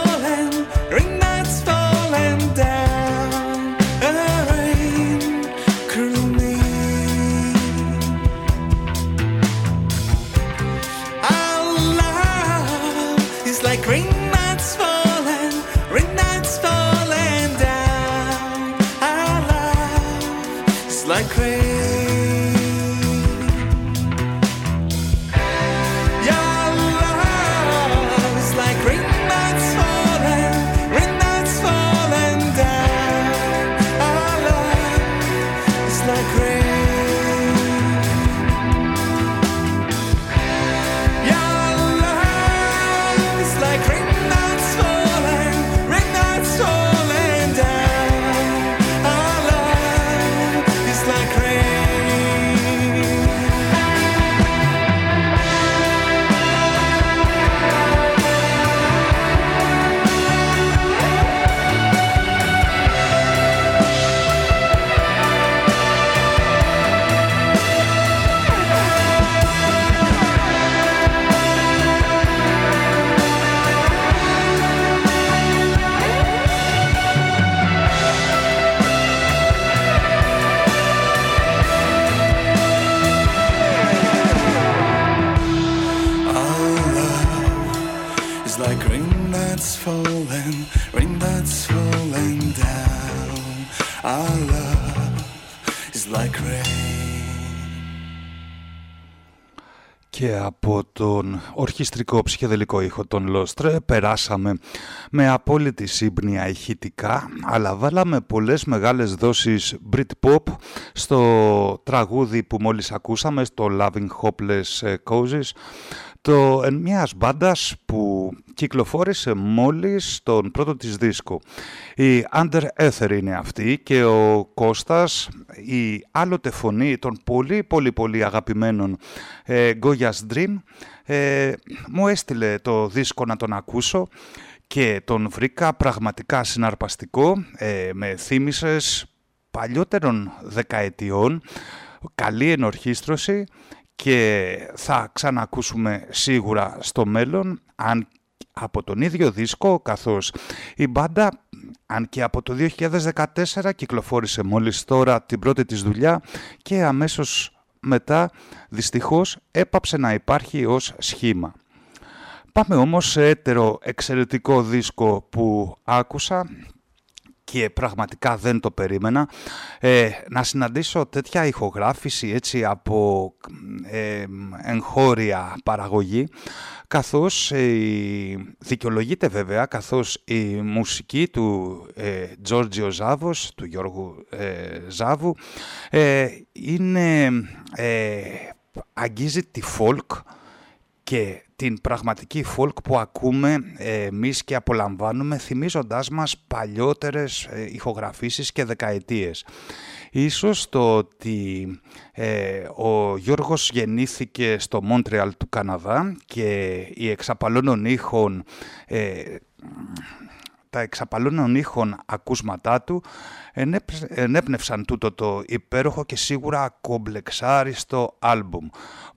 Ορχιστρικό ψυχεδελικό ήχο των Λόστρε περάσαμε με απόλυτη σύμπνοια ηχητικά αλλά βάλαμε πολλές μεγάλες δόσεις Britpop στο τραγούδι που μόλις ακούσαμε στο Loving Hopeless Causes το εν μιας μπάντας που κυκλοφόρησε μόλις τον πρώτο της δίσκο. Η Under Ether είναι αυτή και ο Κώστας, η άλλοτε φωνή των πολύ πολύ πολύ αγαπημένων ε, Goya's Dream, ε, μου έστειλε το δίσκο να τον ακούσω και τον βρήκα πραγματικά συναρπαστικό, ε, με θύμισες παλιότερων δεκαετιών, καλή ενορχίστρωση και θα ξανακούσουμε σίγουρα στο μέλλον, αν από τον ίδιο δίσκο, καθώς η μπάντα, αν και από το 2014 κυκλοφόρησε μόλις τώρα την πρώτη της δουλειά και αμέσως μετά δυστυχώς έπαψε να υπάρχει ως σχήμα. Πάμε όμως σε έτερο εξαιρετικό δίσκο που άκουσα και πραγματικά δεν το περίμενα ε, να συναντήσω τέτοια ηχογράφηση έτσι από ε, εγχώρια παραγωγή καθώς ε, δικαιολογείται βέβαια καθώς η μουσική του ε, Τζόρτζιο Ζάβος, του Γιώργου ε, Ζάβου ε, είναι, ε, αγγίζει τη folk και την πραγματική folk που ακούμε εμείς και απολαμβάνουμε θυμίζοντάς μας παλιότερες ε, ηχογραφήσεις και δεκαετίες. Ίσως το ότι ε, ο Γιώργος γεννήθηκε στο Μόντρεαλ του Καναδά και οι εξαπαλώνων ήχων ε, τα εξαπαλώνων ήχων ακούσματά του ενέπνευσαν τούτο το υπέροχο και σίγουρα κομπλεξάριστο άλμπουμ.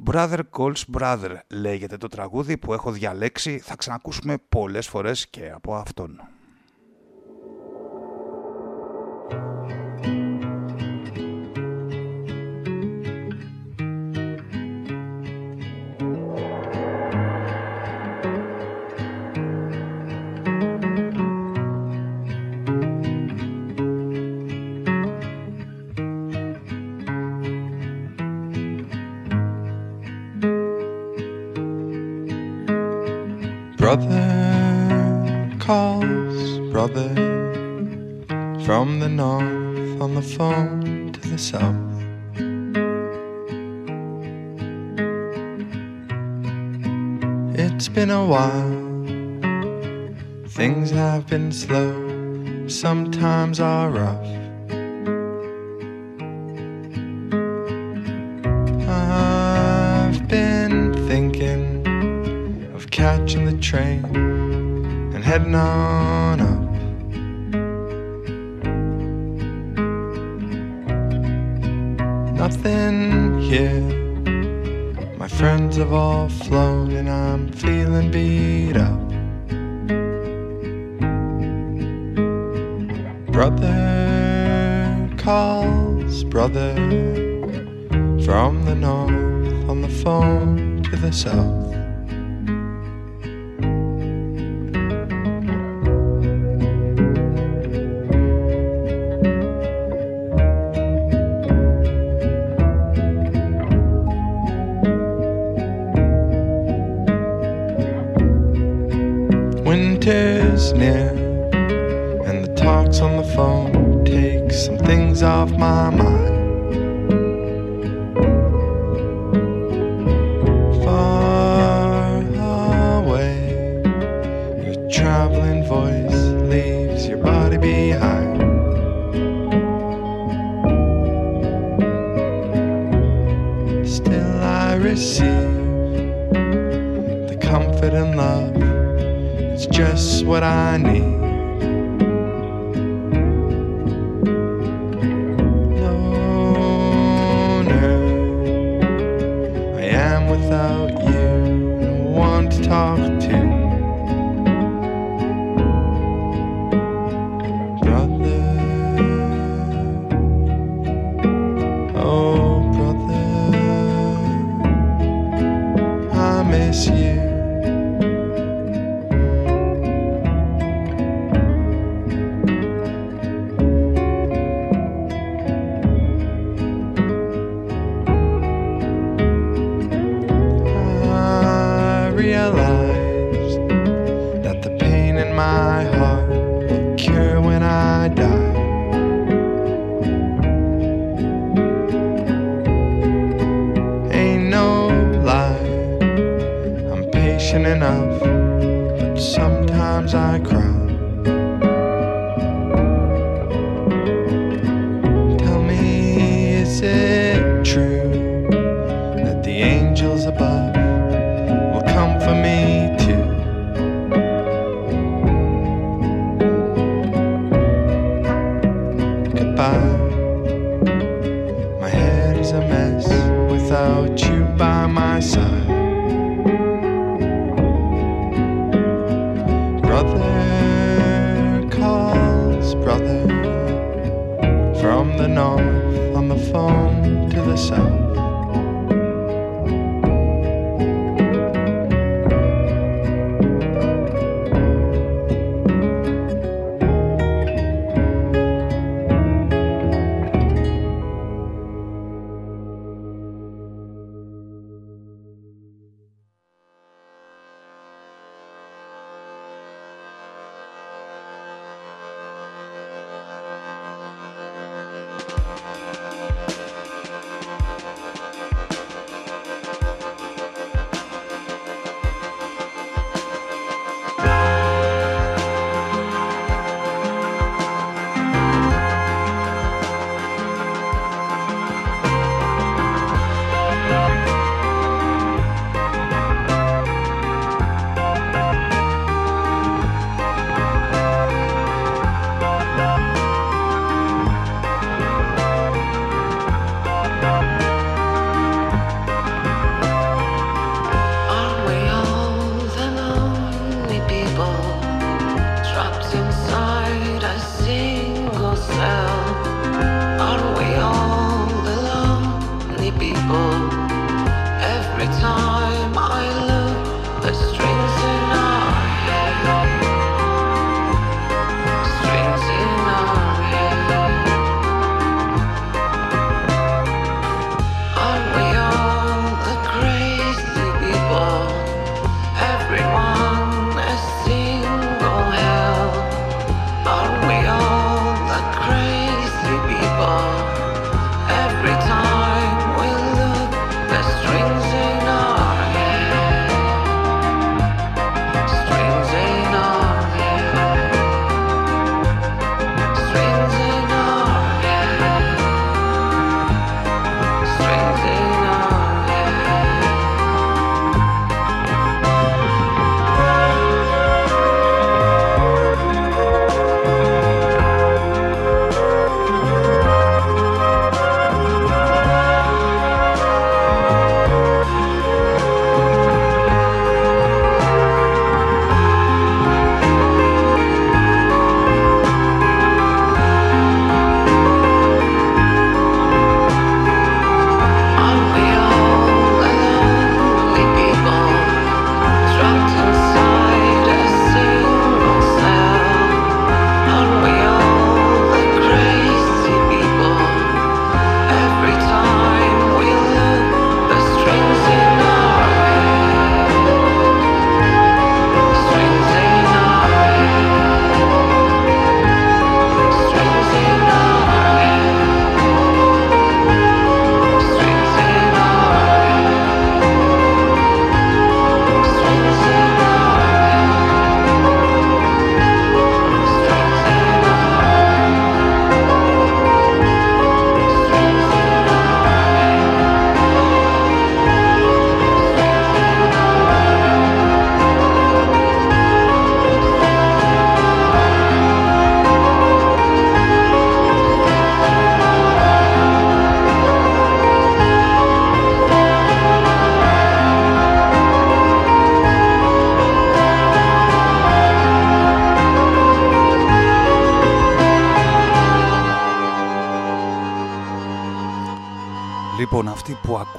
Brother Calls Brother λέγεται το τραγούδι που έχω διαλέξει, θα ξανακούσουμε πολλές φορές και από αυτόν. Brother from the north on the phone to the south. It's been a while, things have been slow, sometimes are rough. I've been thinking of catching the train and heading on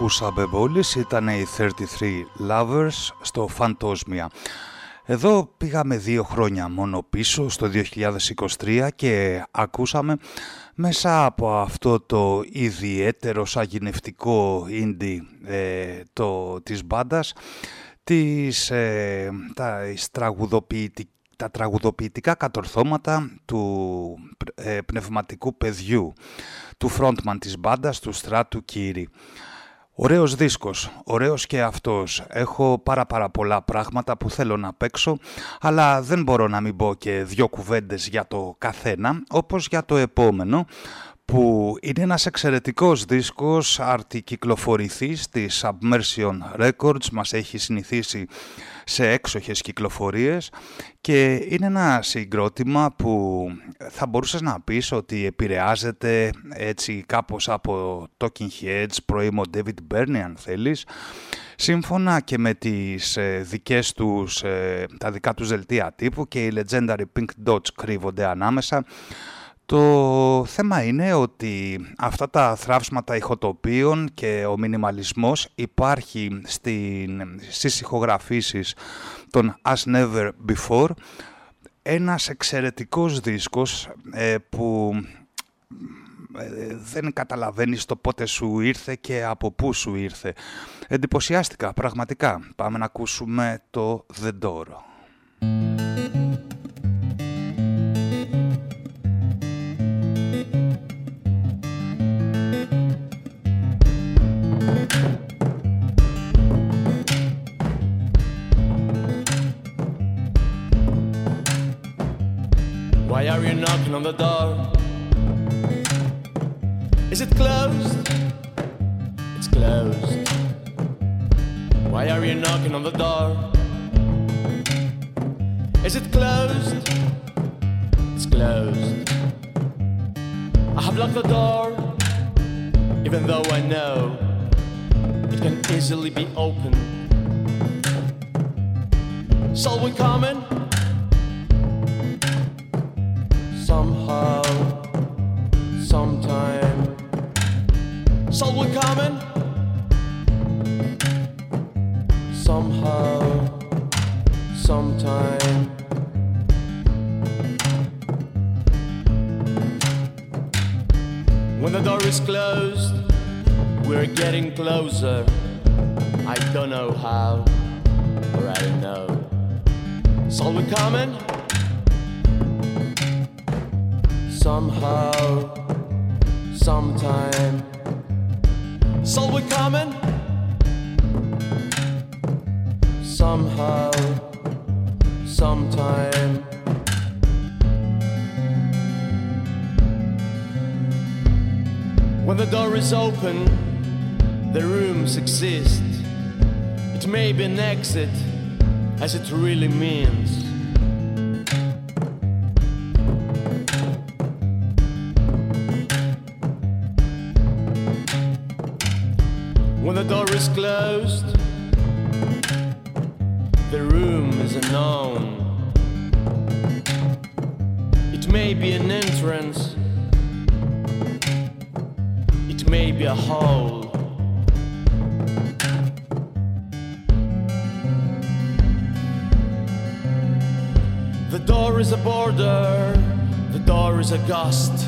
ακούσαμε μόλις ήταν οι 33 Lovers στο Φαντόσμια. Εδώ πήγαμε δύο χρόνια μόνο πίσω στο 2023 και ακούσαμε μέσα από αυτό το ιδιαίτερο σαγηνευτικό indie ε, το, της μπάντας τις, ε, τα, τα τραγουδοποιητικά κατορθώματα του ε, πνευματικού παιδιού του frontman της μπάντας, του Στράτου Κύρι. Ωραίος δίσκος, ωραίος και αυτός. Έχω πάρα πάρα πολλά πράγματα που θέλω να παίξω, αλλά δεν μπορώ να μην πω και δυο κουβέντες για το καθένα, όπως για το επόμενο, που είναι ένας εξαιρετικός δίσκος αρτικυκλοφορηθής της Submersion Records, μας έχει συνηθίσει σε έξοχες κυκλοφορίες και είναι ένα συγκρότημα που θα μπορούσες να πεις ότι επηρεάζεται έτσι κάπως από Talking Heads, προήμο David Byrne αν θέλεις, σύμφωνα και με τις ε, δικές τους, ε, τα δικά τους δελτία τύπου και οι Legendary Pink Dots κρύβονται ανάμεσα το θέμα είναι ότι αυτά τα θράψματα ηχοτοπίων και ο μινιμαλισμός υπάρχει στην, στις ηχογραφήσεις των As Never Before ένας εξαιρετικός δίσκος ε, που ε, δεν καταλαβαίνεις το πότε σου ήρθε και από πού σου ήρθε. Εντυπωσιάστηκα πραγματικά. Πάμε να ακούσουμε το The Door. Knocking on the door? Is it closed? It's closed. Why are you knocking on the door? Is it closed? It's closed. I have locked the door, even though I know it can easily be opened. Shall we come in? Somehow, sometime. Come in? somehow, sometime. When the door is closed, we're getting closer. I don't know how, or I don't know. So we Somehow, sometime. So we coming? Somehow, sometime. When the door is open, the rooms exist. It may be an exit, as it really means. Hole. The door is a border, the door is a gust.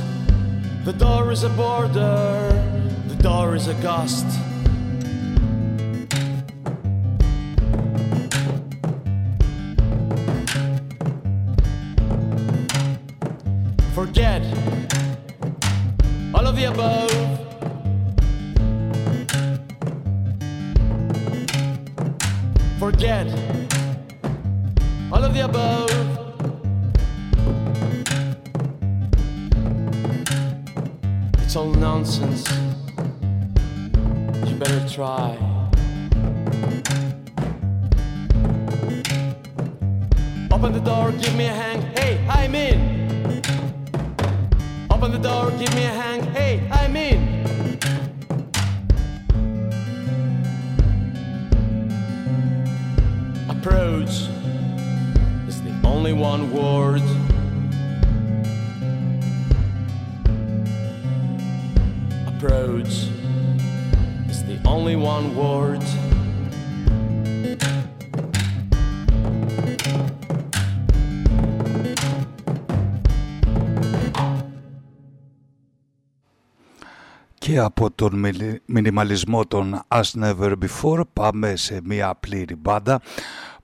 The door is a border, the door is a gust. Από τον μιλι- μινιμαλισμό των As Never Before πάμε σε μια πλήρη μπάντα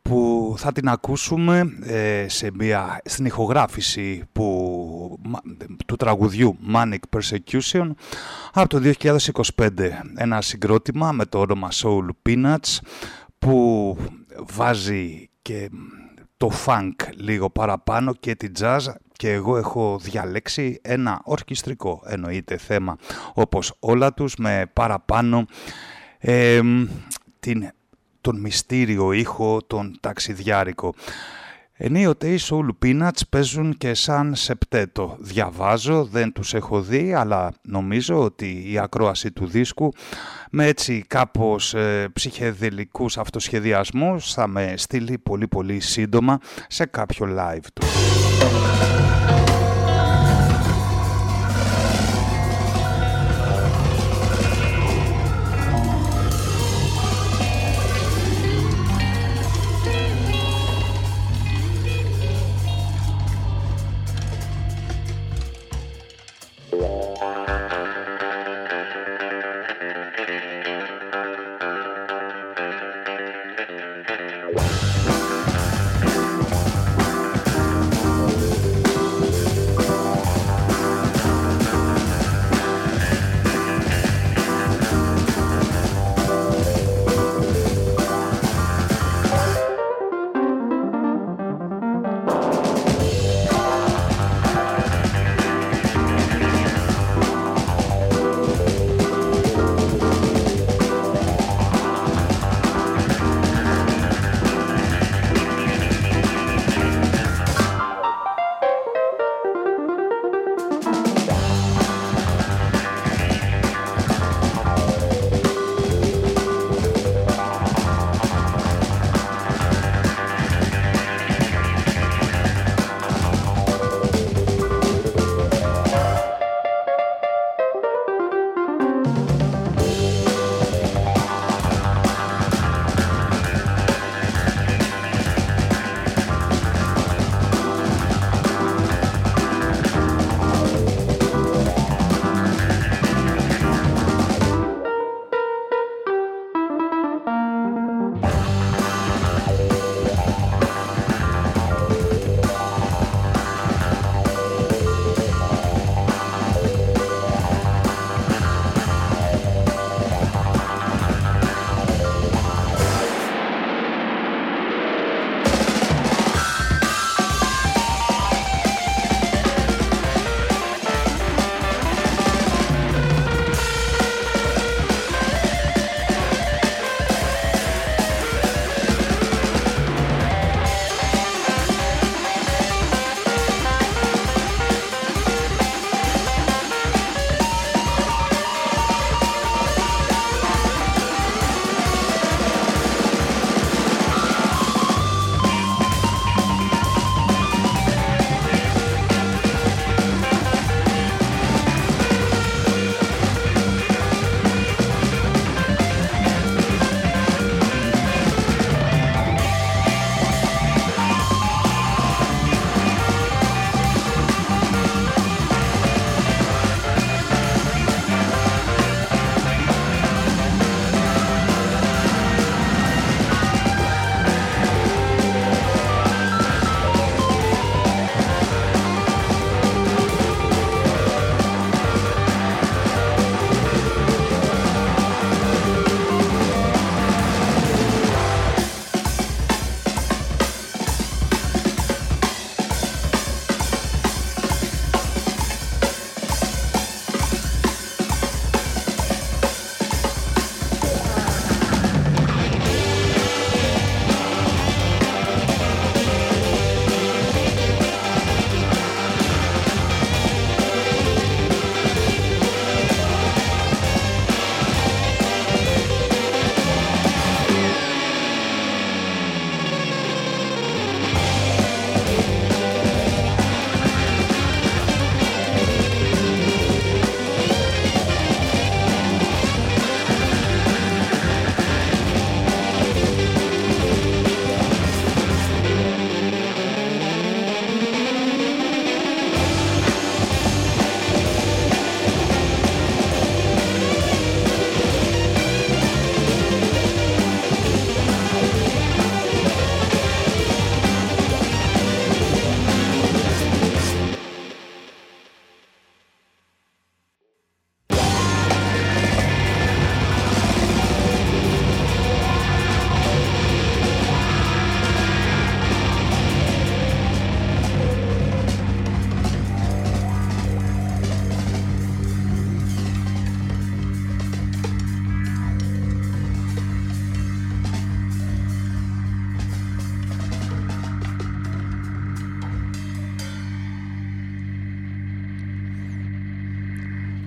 που θα την ακούσουμε ε, σε μια, στην ηχογράφηση που, μα- του τραγουδιού Manic Persecution από το 2025. Ένα συγκρότημα με το όνομα Soul Peanuts που βάζει και το funk λίγο παραπάνω και την jazz και εγώ έχω διαλέξει ένα ορκιστρικό εννοείται θέμα όπως όλα τους με παραπάνω εμ, την, τον μυστήριο ήχο, τον ταξιδιάρικο. Ενίοτε οι Soul Peanuts παίζουν και σαν σεπτέτο. Διαβάζω, δεν τους έχω δει, αλλά νομίζω ότι η ακρόαση του δίσκου με έτσι κάπως ε, ψυχεδελικούς αυτοσχεδιασμούς θα με στείλει πολύ πολύ σύντομα σε κάποιο live του.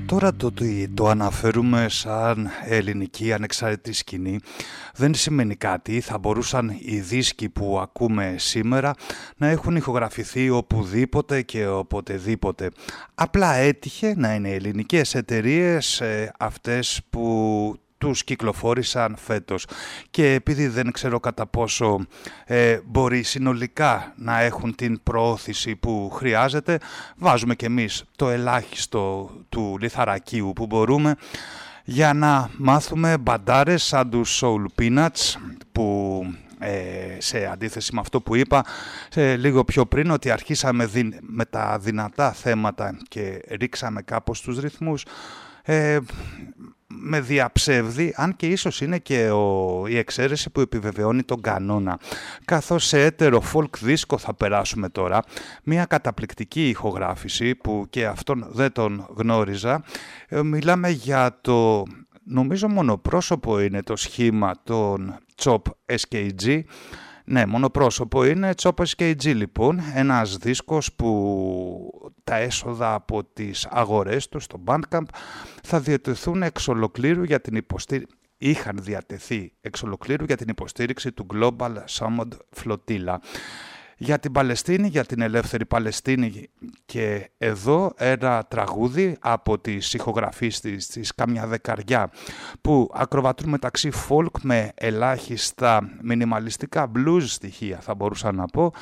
Τώρα το ότι το αναφέρουμε σαν ελληνική ανεξάρτητη σκηνή δεν σημαίνει κάτι. Θα μπορούσαν οι δίσκοι που ακούμε σήμερα να έχουν ηχογραφηθεί οπουδήποτε και οποτεδήποτε. Απλά έτυχε να είναι ελληνικές εταιρείες ε, αυτές που τους κυκλοφόρησαν φέτος. Και επειδή δεν ξέρω κατά πόσο ε, μπορεί συνολικά να έχουν την προώθηση που χρειάζεται βάζουμε και εμείς το ελάχιστο του λιθαρακίου που μπορούμε για να μάθουμε μπαντάρες σαν τους Soul Peanuts που ε, σε αντίθεση με αυτό που είπα σε λίγο πιο πριν ότι αρχίσαμε με τα δυνατά θέματα και ρίξαμε κάπως τους ρυθμούς ε, με διαψεύδει, αν και ίσως είναι και ο, η εξαίρεση που επιβεβαιώνει τον κανόνα. Καθώς σε έτερο folk δίσκο θα περάσουμε τώρα, μια καταπληκτική ηχογράφηση που και αυτόν δεν τον γνώριζα. Ε, μιλάμε για το, νομίζω μονοπρόσωπο είναι το σχήμα των Chop SKG, ναι, μόνο πρόσωπο είναι Chopper KG λοιπόν, ένας δίσκος που τα έσοδα από τις αγορές του στο Bandcamp θα διατεθούν εξ ολοκλήρου για την υποστήριξη είχαν διατεθεί εξ ολοκλήρου για την υποστήριξη του Global Summit Flotilla για την Παλαιστίνη, για την ελεύθερη Παλαιστίνη και εδώ ένα τραγούδι από τις ηχογραφίες της, της καμιά δεκαριά που ακροβατούν μεταξύ folk με ελάχιστα μινιμαλιστικά blues στοιχεία θα μπορούσα να πω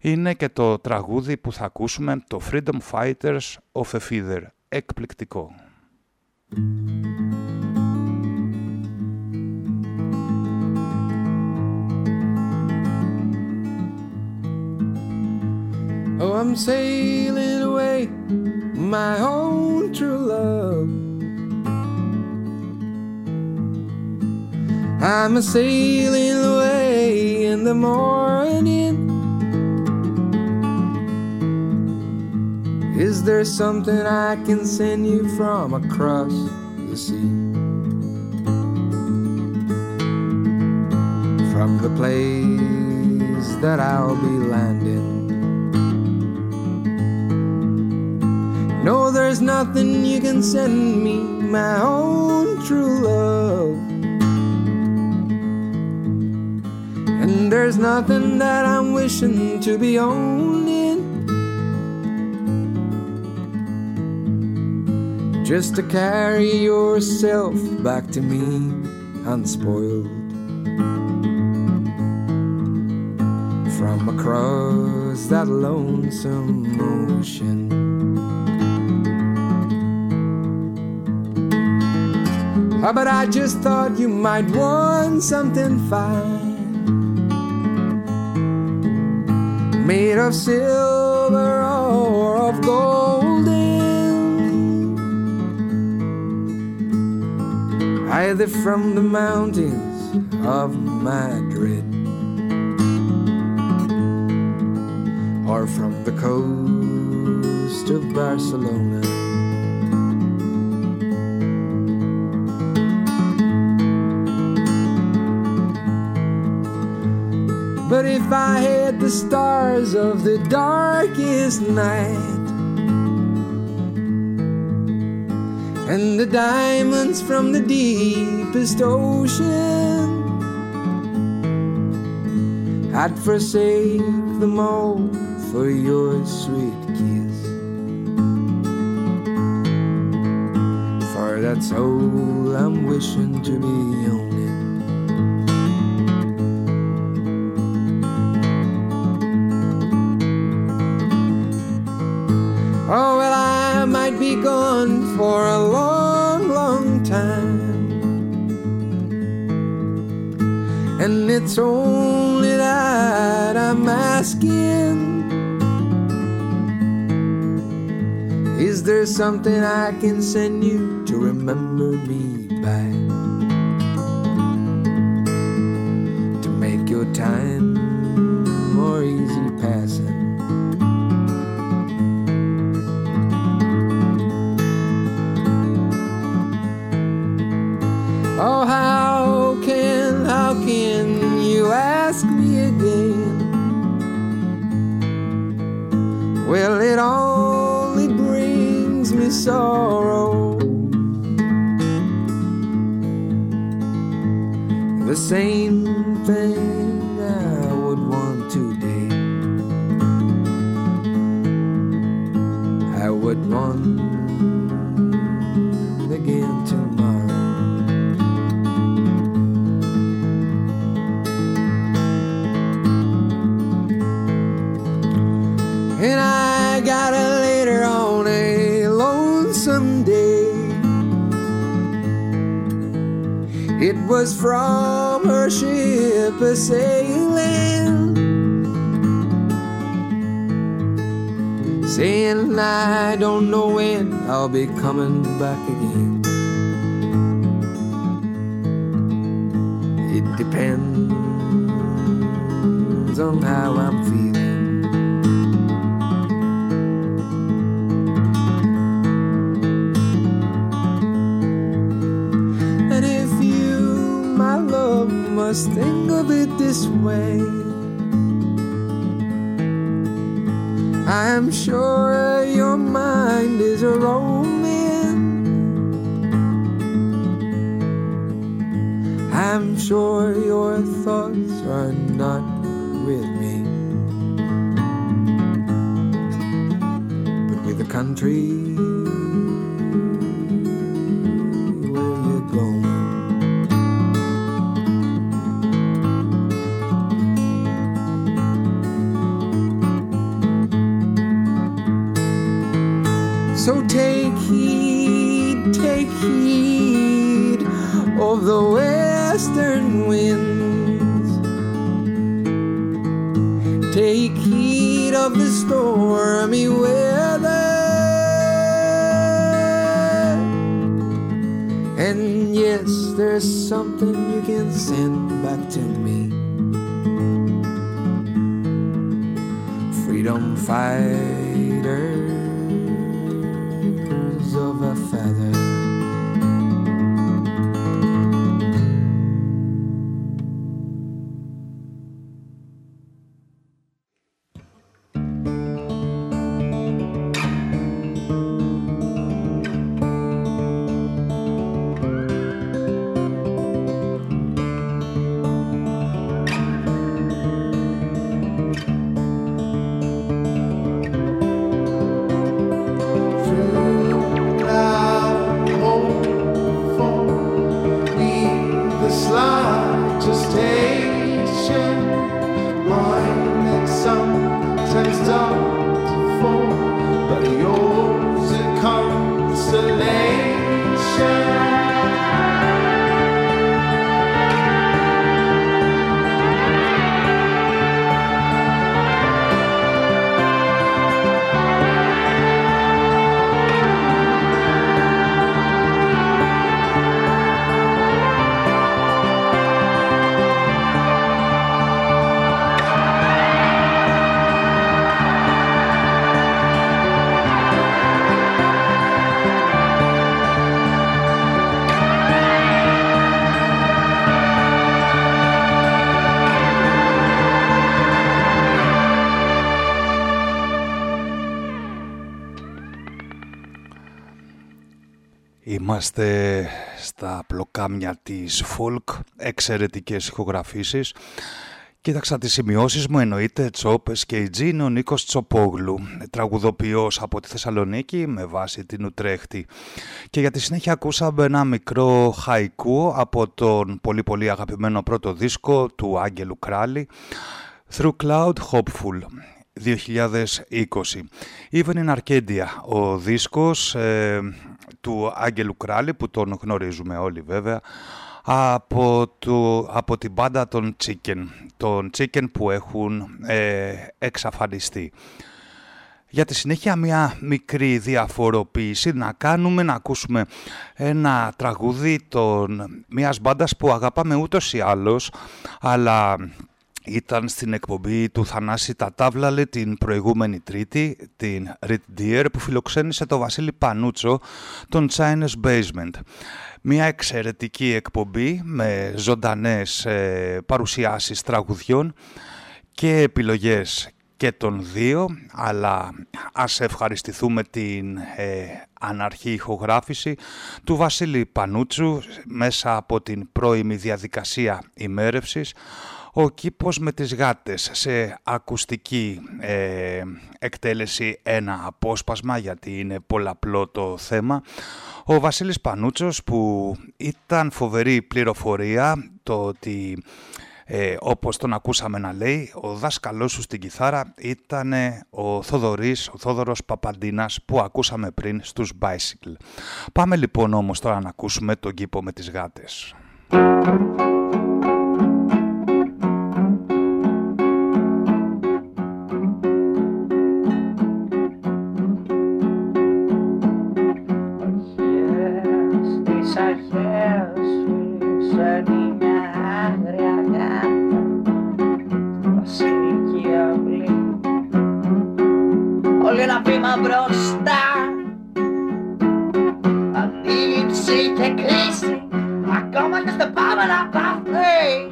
είναι και το τραγούδι που θα ακούσουμε το Freedom Fighters of a Feather εκπληκτικό. Oh, I'm sailing away, my own true love. I'm a sailing away in the morning. Is there something I can send you from across the sea? From the place that I'll be landing. No, there's nothing you can send me, my own true love. And there's nothing that I'm wishing to be owning. Just to carry yourself back to me unspoiled. From across that lonesome ocean. Oh, but I just thought you might want something fine, made of silver or of golden, either from the mountains of Madrid or from the coast of Barcelona. But if I had the stars of the darkest night and the diamonds from the deepest ocean, I'd forsake them all for your sweet kiss. For that's all I'm wishing to be on. It's only that I'm asking. Is there something I can send you to remember me by? To make your time song Είμαστε στα πλοκάμια της folk, εξαιρετικές ηχογραφήσεις. Κοίταξα τις σημειώσεις μου, εννοείται τσόπες και η Τζι είναι ο Νίκος Τσοπόγλου, τραγουδοποιός από τη Θεσσαλονίκη με βάση την Ουτρέχτη. Και για τη συνέχεια ακούσαμε ένα μικρό χαϊκού από τον πολύ πολύ αγαπημένο πρώτο δίσκο του Άγγελου Κράλη, Through Cloud Hopeful. 2020. Even in Arcadia, ο δίσκος ε, του Άγγελου Κράλη που τον γνωρίζουμε όλοι βέβαια από, το, από την μπάντα των Chicken, των Chicken που έχουν ε, εξαφανιστεί. Για τη συνέχεια μια μικρή διαφοροποίηση να κάνουμε, να ακούσουμε ένα τραγούδι των, μιας μπάντας που αγαπάμε ούτως ή άλλως, αλλά ήταν στην εκπομπή του Θανάση Τατάβλαλε την προηγούμενη Τρίτη, την Rit Deer, που φιλοξένησε το Βασίλη Πανούτσο, τον China's Basement. Μια εξαιρετική εκπομπή με ζωντανές ε, παρουσιάσεις τραγουδιών και επιλογές και των δύο, αλλά ας ευχαριστηθούμε την ε, αναρχή ηχογράφηση του Βασίλη Πανούτσου μέσα από την πρώιμη διαδικασία ημέρευσης ο κήπος με τις γάτες σε ακουστική ε, εκτέλεση ένα απόσπασμα γιατί είναι πολλαπλό το θέμα. Ο Βασίλης Πανούτσος που ήταν φοβερή πληροφορία το ότι ε, όπως τον ακούσαμε να λέει, ο δάσκαλός σου στην κιθάρα ήταν ο Θοδωρής, ο Θόδωρος Παπαντίνας που ακούσαμε πριν στους Bicycle. Πάμε λοιπόν όμως τώρα να ακούσουμε τον κήπο με τις γάτες. της σαν μια άγρια γάτα βασιλική αυλή. Όλοι ένα βήμα μπροστά. Αντίληψη και κρίση. Ακόμα και στο πάμε να πάθει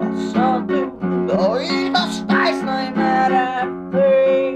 όσο του το είδος πάει στο ημερευτή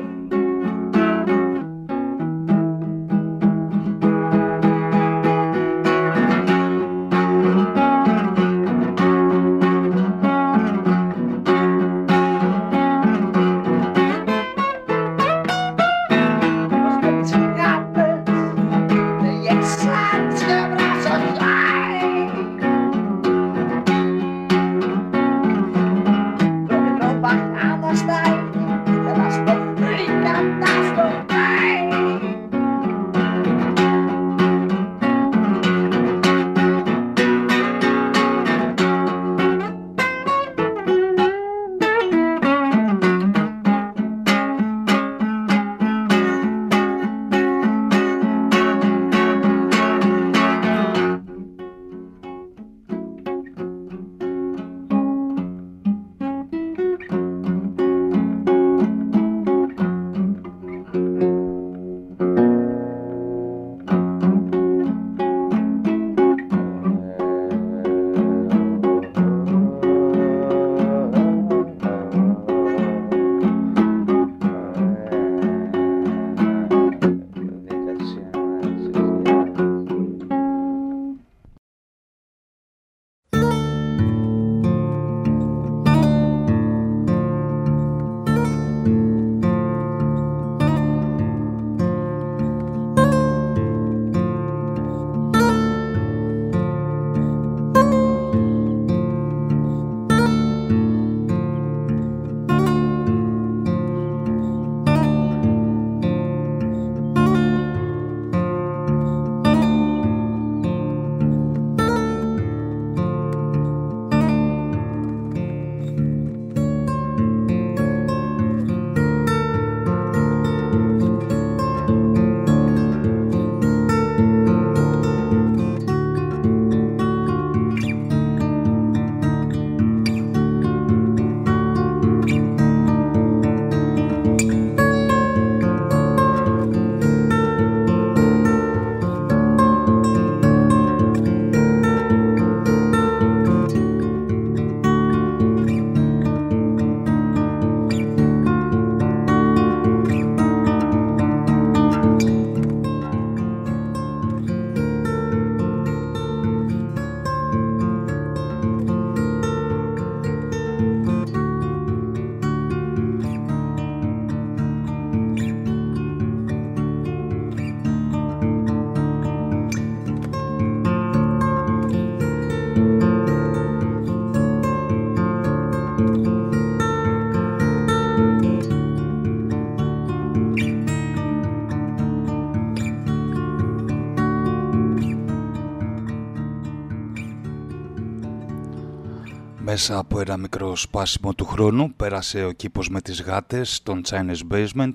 Μέσα από ένα μικρό σπάσιμο του χρόνου πέρασε ο κήπος με τις γάτες, τον Chinese Basement,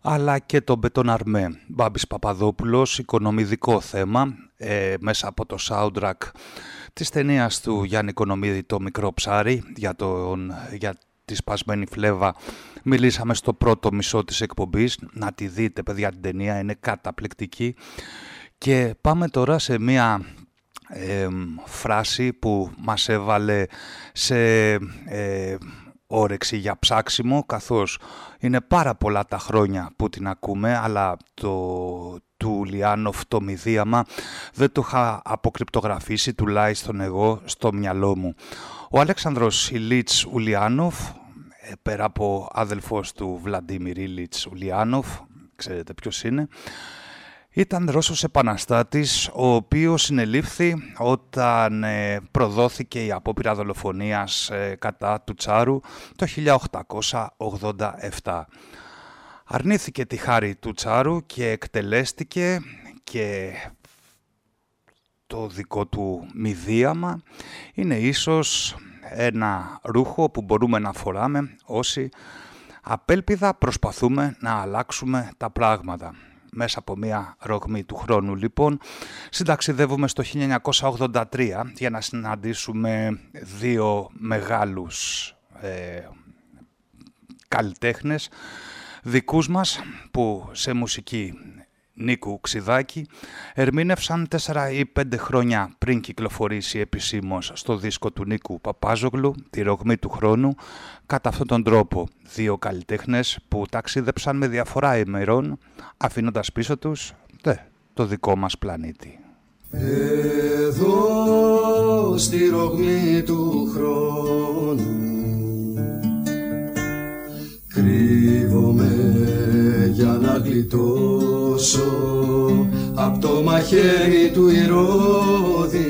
αλλά και τον Μπετοναρμέ. Μπάμπης Παπαδόπουλος, οικονομιδικό θέμα, ε, μέσα από το soundtrack της ταινίας του Γιάννη Οικονομίδη «Το μικρό ψάρι» για, τον, για τη σπασμένη φλέβα. Μιλήσαμε στο πρώτο μισό της εκπομπής. Να τη δείτε παιδιά την ταινία, είναι καταπληκτική. Και πάμε τώρα σε μια φράση που μας έβαλε σε ε, όρεξη για ψάξιμο καθώς είναι πάρα πολλά τα χρόνια που την ακούμε αλλά το του Λιάνοφ το μηδίαμα δεν το είχα αποκρυπτογραφήσει τουλάχιστον εγώ στο μυαλό μου. Ο Αλέξανδρος Ηλίτς Ουλιάνοφ ε, πέρα από άδελφος του Βλαντίμιρ Ηλίτς Ουλιάνοφ ξέρετε ποιος είναι ήταν Ρώσος επαναστάτης, ο οποίος συνελήφθη όταν ε, προδόθηκε η απόπειρα δολοφονίας ε, κατά του Τσάρου το 1887. Αρνήθηκε τη χάρη του Τσάρου και εκτελέστηκε και το δικό του μηδίαμα. Είναι ίσως ένα ρούχο που μπορούμε να φοράμε. Όσοι απέλπιδα προσπαθούμε να αλλάξουμε τα πράγματα μέσα από μια ρογμή του χρόνου λοιπόν. Συνταξιδεύουμε στο 1983 για να συναντήσουμε δύο μεγάλους ε, καλλιτέχνες δικούς μας που σε μουσική Νίκου Ξιδάκη ερμήνευσαν 4 ή 5 χρόνια πριν κυκλοφορήσει επισήμως στο δίσκο του Νίκου Παπάζογλου τη ρογμή του χρόνου κατά αυτόν τον τρόπο δύο καλλιτέχνες που ταξίδεψαν με διαφορά ημερών αφήνοντας πίσω τους το δικό μας πλανήτη. Εδώ στη ρογμή του χρόνου Κρύβομαι για να γλιτώσω απ' το μαχαίρι του ηρώδη.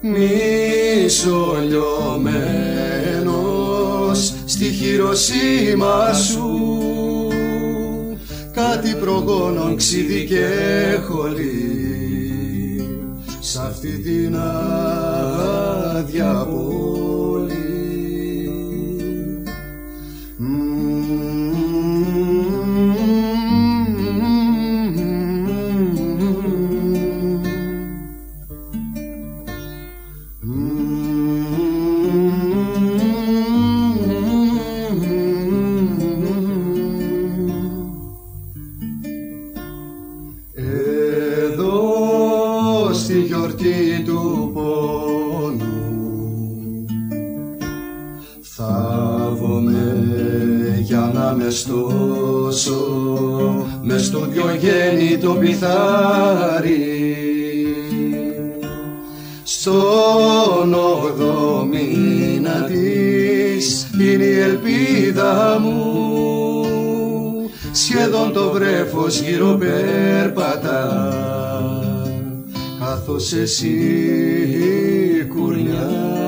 Μισολιωμένος στη χειροσύμα σου. Κάτι προγόνων ξύδι και χολή. Σ' αυτή την άδεια το πιθάρι στον όγδο μήνα της είναι η ελπίδα μου. Σχεδόν το βρέφος γύρω περπατά καθώς εσύ κουρνιάζεις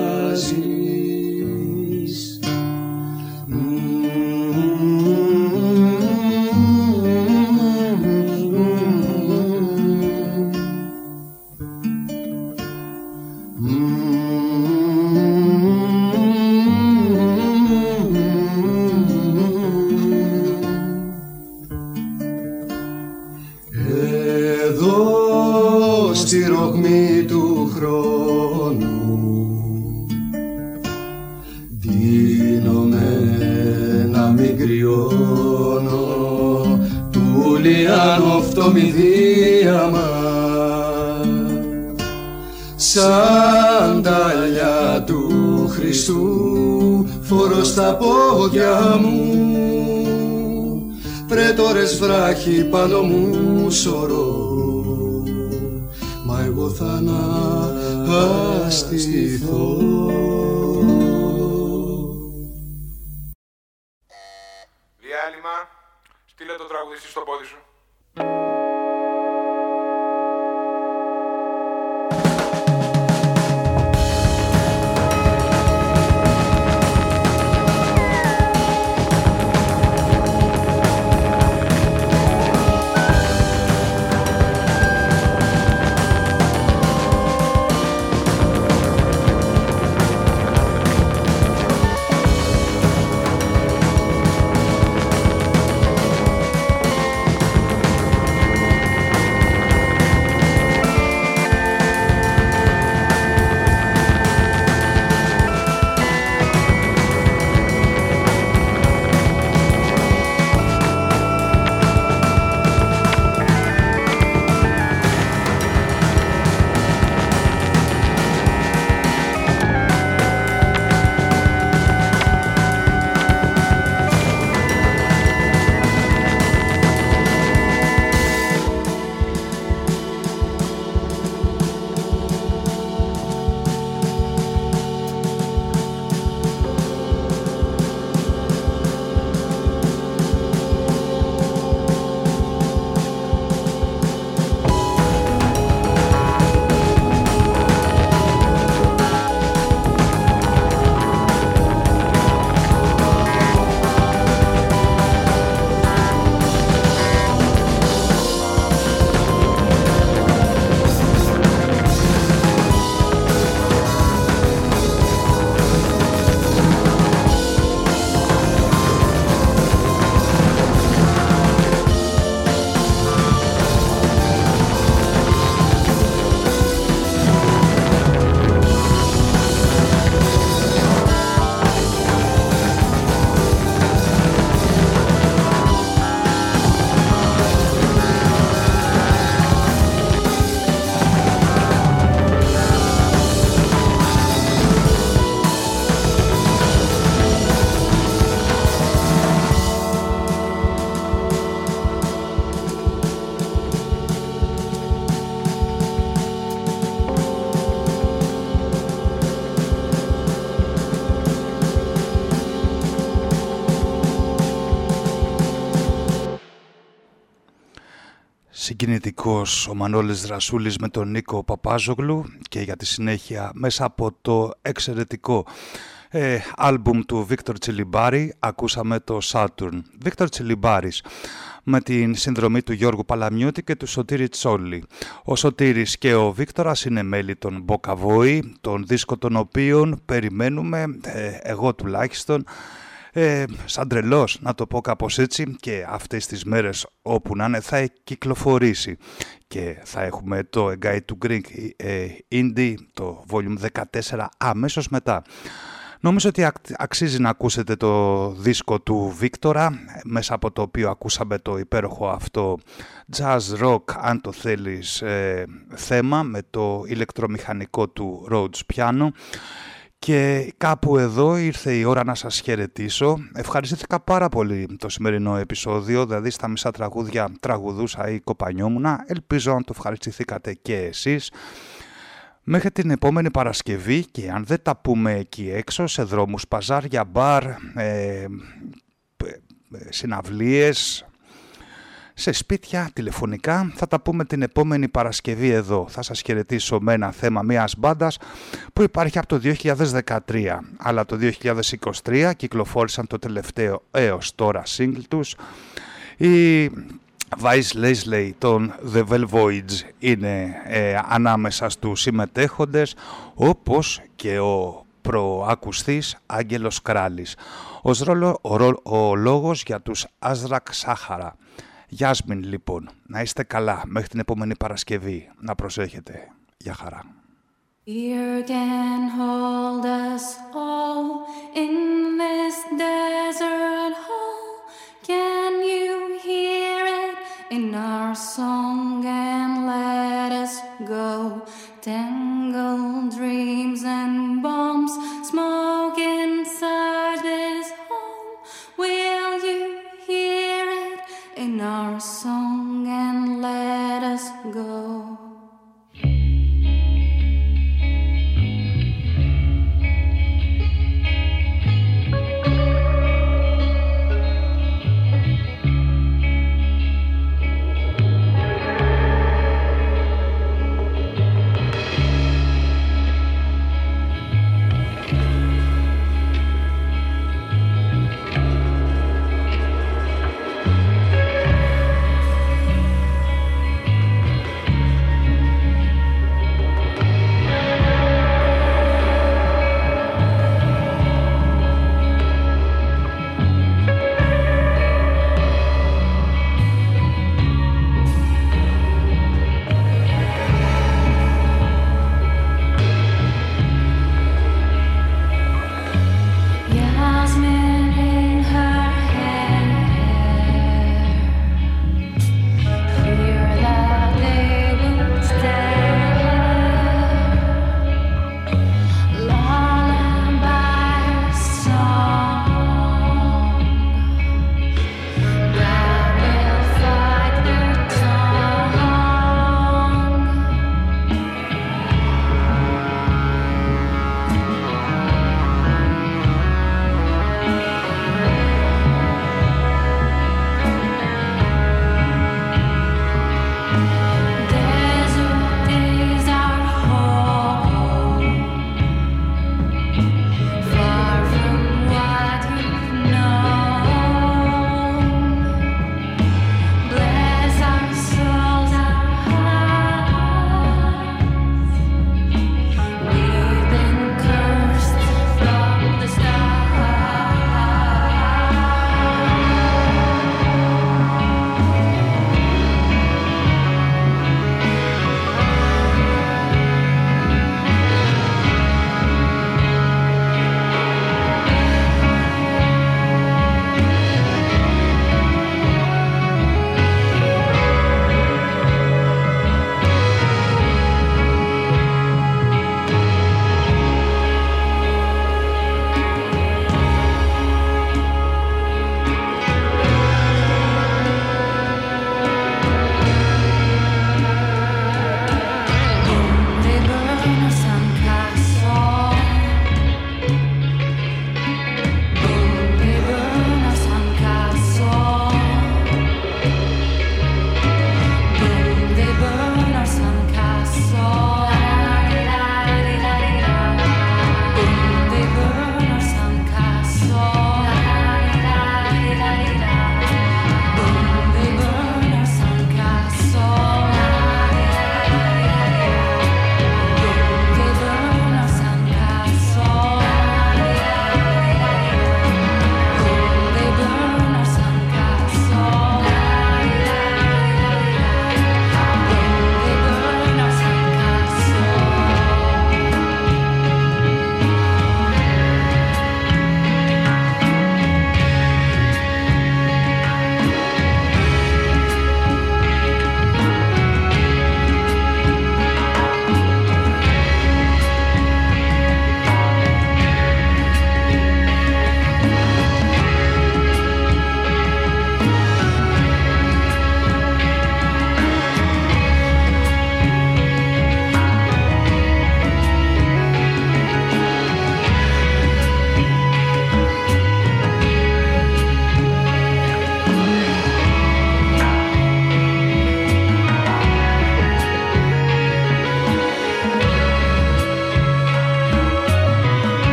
πρέτορες βράχοι πάνω μου σωρό. Μα εγώ θα αναστηθώ συγκινητικός ο Μανώλης Δρασούλης με τον Νίκο Παπάζογλου και για τη συνέχεια μέσα από το εξαιρετικό ε, άλμπουμ του Βίκτορ Τσιλιμπάρη ακούσαμε το Saturn. Βίκτορ Τσιλιμπάρης με την συνδρομή του Γιώργου Παλαμιώτη και του Σωτήρη Τσόλη. Ο Σωτήρης και ο Βίκτορας είναι μέλη των Μποκαβόη, τον δίσκο των οποίων περιμένουμε, ε, εγώ τουλάχιστον, ε, σαν τρελός να το πω κάπως έτσι και αυτές τις μέρες όπου να είναι θα κυκλοφορήσει και θα έχουμε το A Guide to Greek ε, Indie το volume 14 αμέσως μετά. Νομίζω ότι αξίζει να ακούσετε το δίσκο του Βίκτορα μέσα από το οποίο ακούσαμε το υπέροχο αυτό jazz rock αν το θέλεις ε, θέμα με το ηλεκτρομηχανικό του Rhodes Piano και κάπου εδώ ήρθε η ώρα να σας χαιρετήσω. Ευχαριστήθηκα πάρα πολύ το σημερινό επεισόδιο, δηλαδή στα μισά τραγούδια τραγουδούσα ή κοπανιόμουνα. Ελπίζω να το ευχαριστηθήκατε και εσείς. Μέχρι την επόμενη Παρασκευή και αν δεν τα πούμε εκεί έξω, σε δρόμους, παζάρια, μπαρ, ε, ε συναυλίες, σε σπίτια, τηλεφωνικά. Θα τα πούμε την επόμενη Παρασκευή εδώ. Θα σας χαιρετήσω με ένα θέμα μιας μπάντας που υπάρχει από το 2013. Αλλά το 2023 κυκλοφόρησαν το τελευταίο έως τώρα single τους. Η Vice Leslie των The Velvoids είναι ε, ανάμεσα στους συμμετέχοντες όπως και ο προακουστής Άγγελος Κράλης. Ως ρόλο, ο, ο λόγος για τους Άζρακ Σάχαρα. Γιάσμιν λοιπόν, να είστε καλά μέχρι την επόμενη Παρασκευή. Να προσέχετε. Για χαρά. Here can hold us all in this desert hall. Can you hear it in our song and let us go.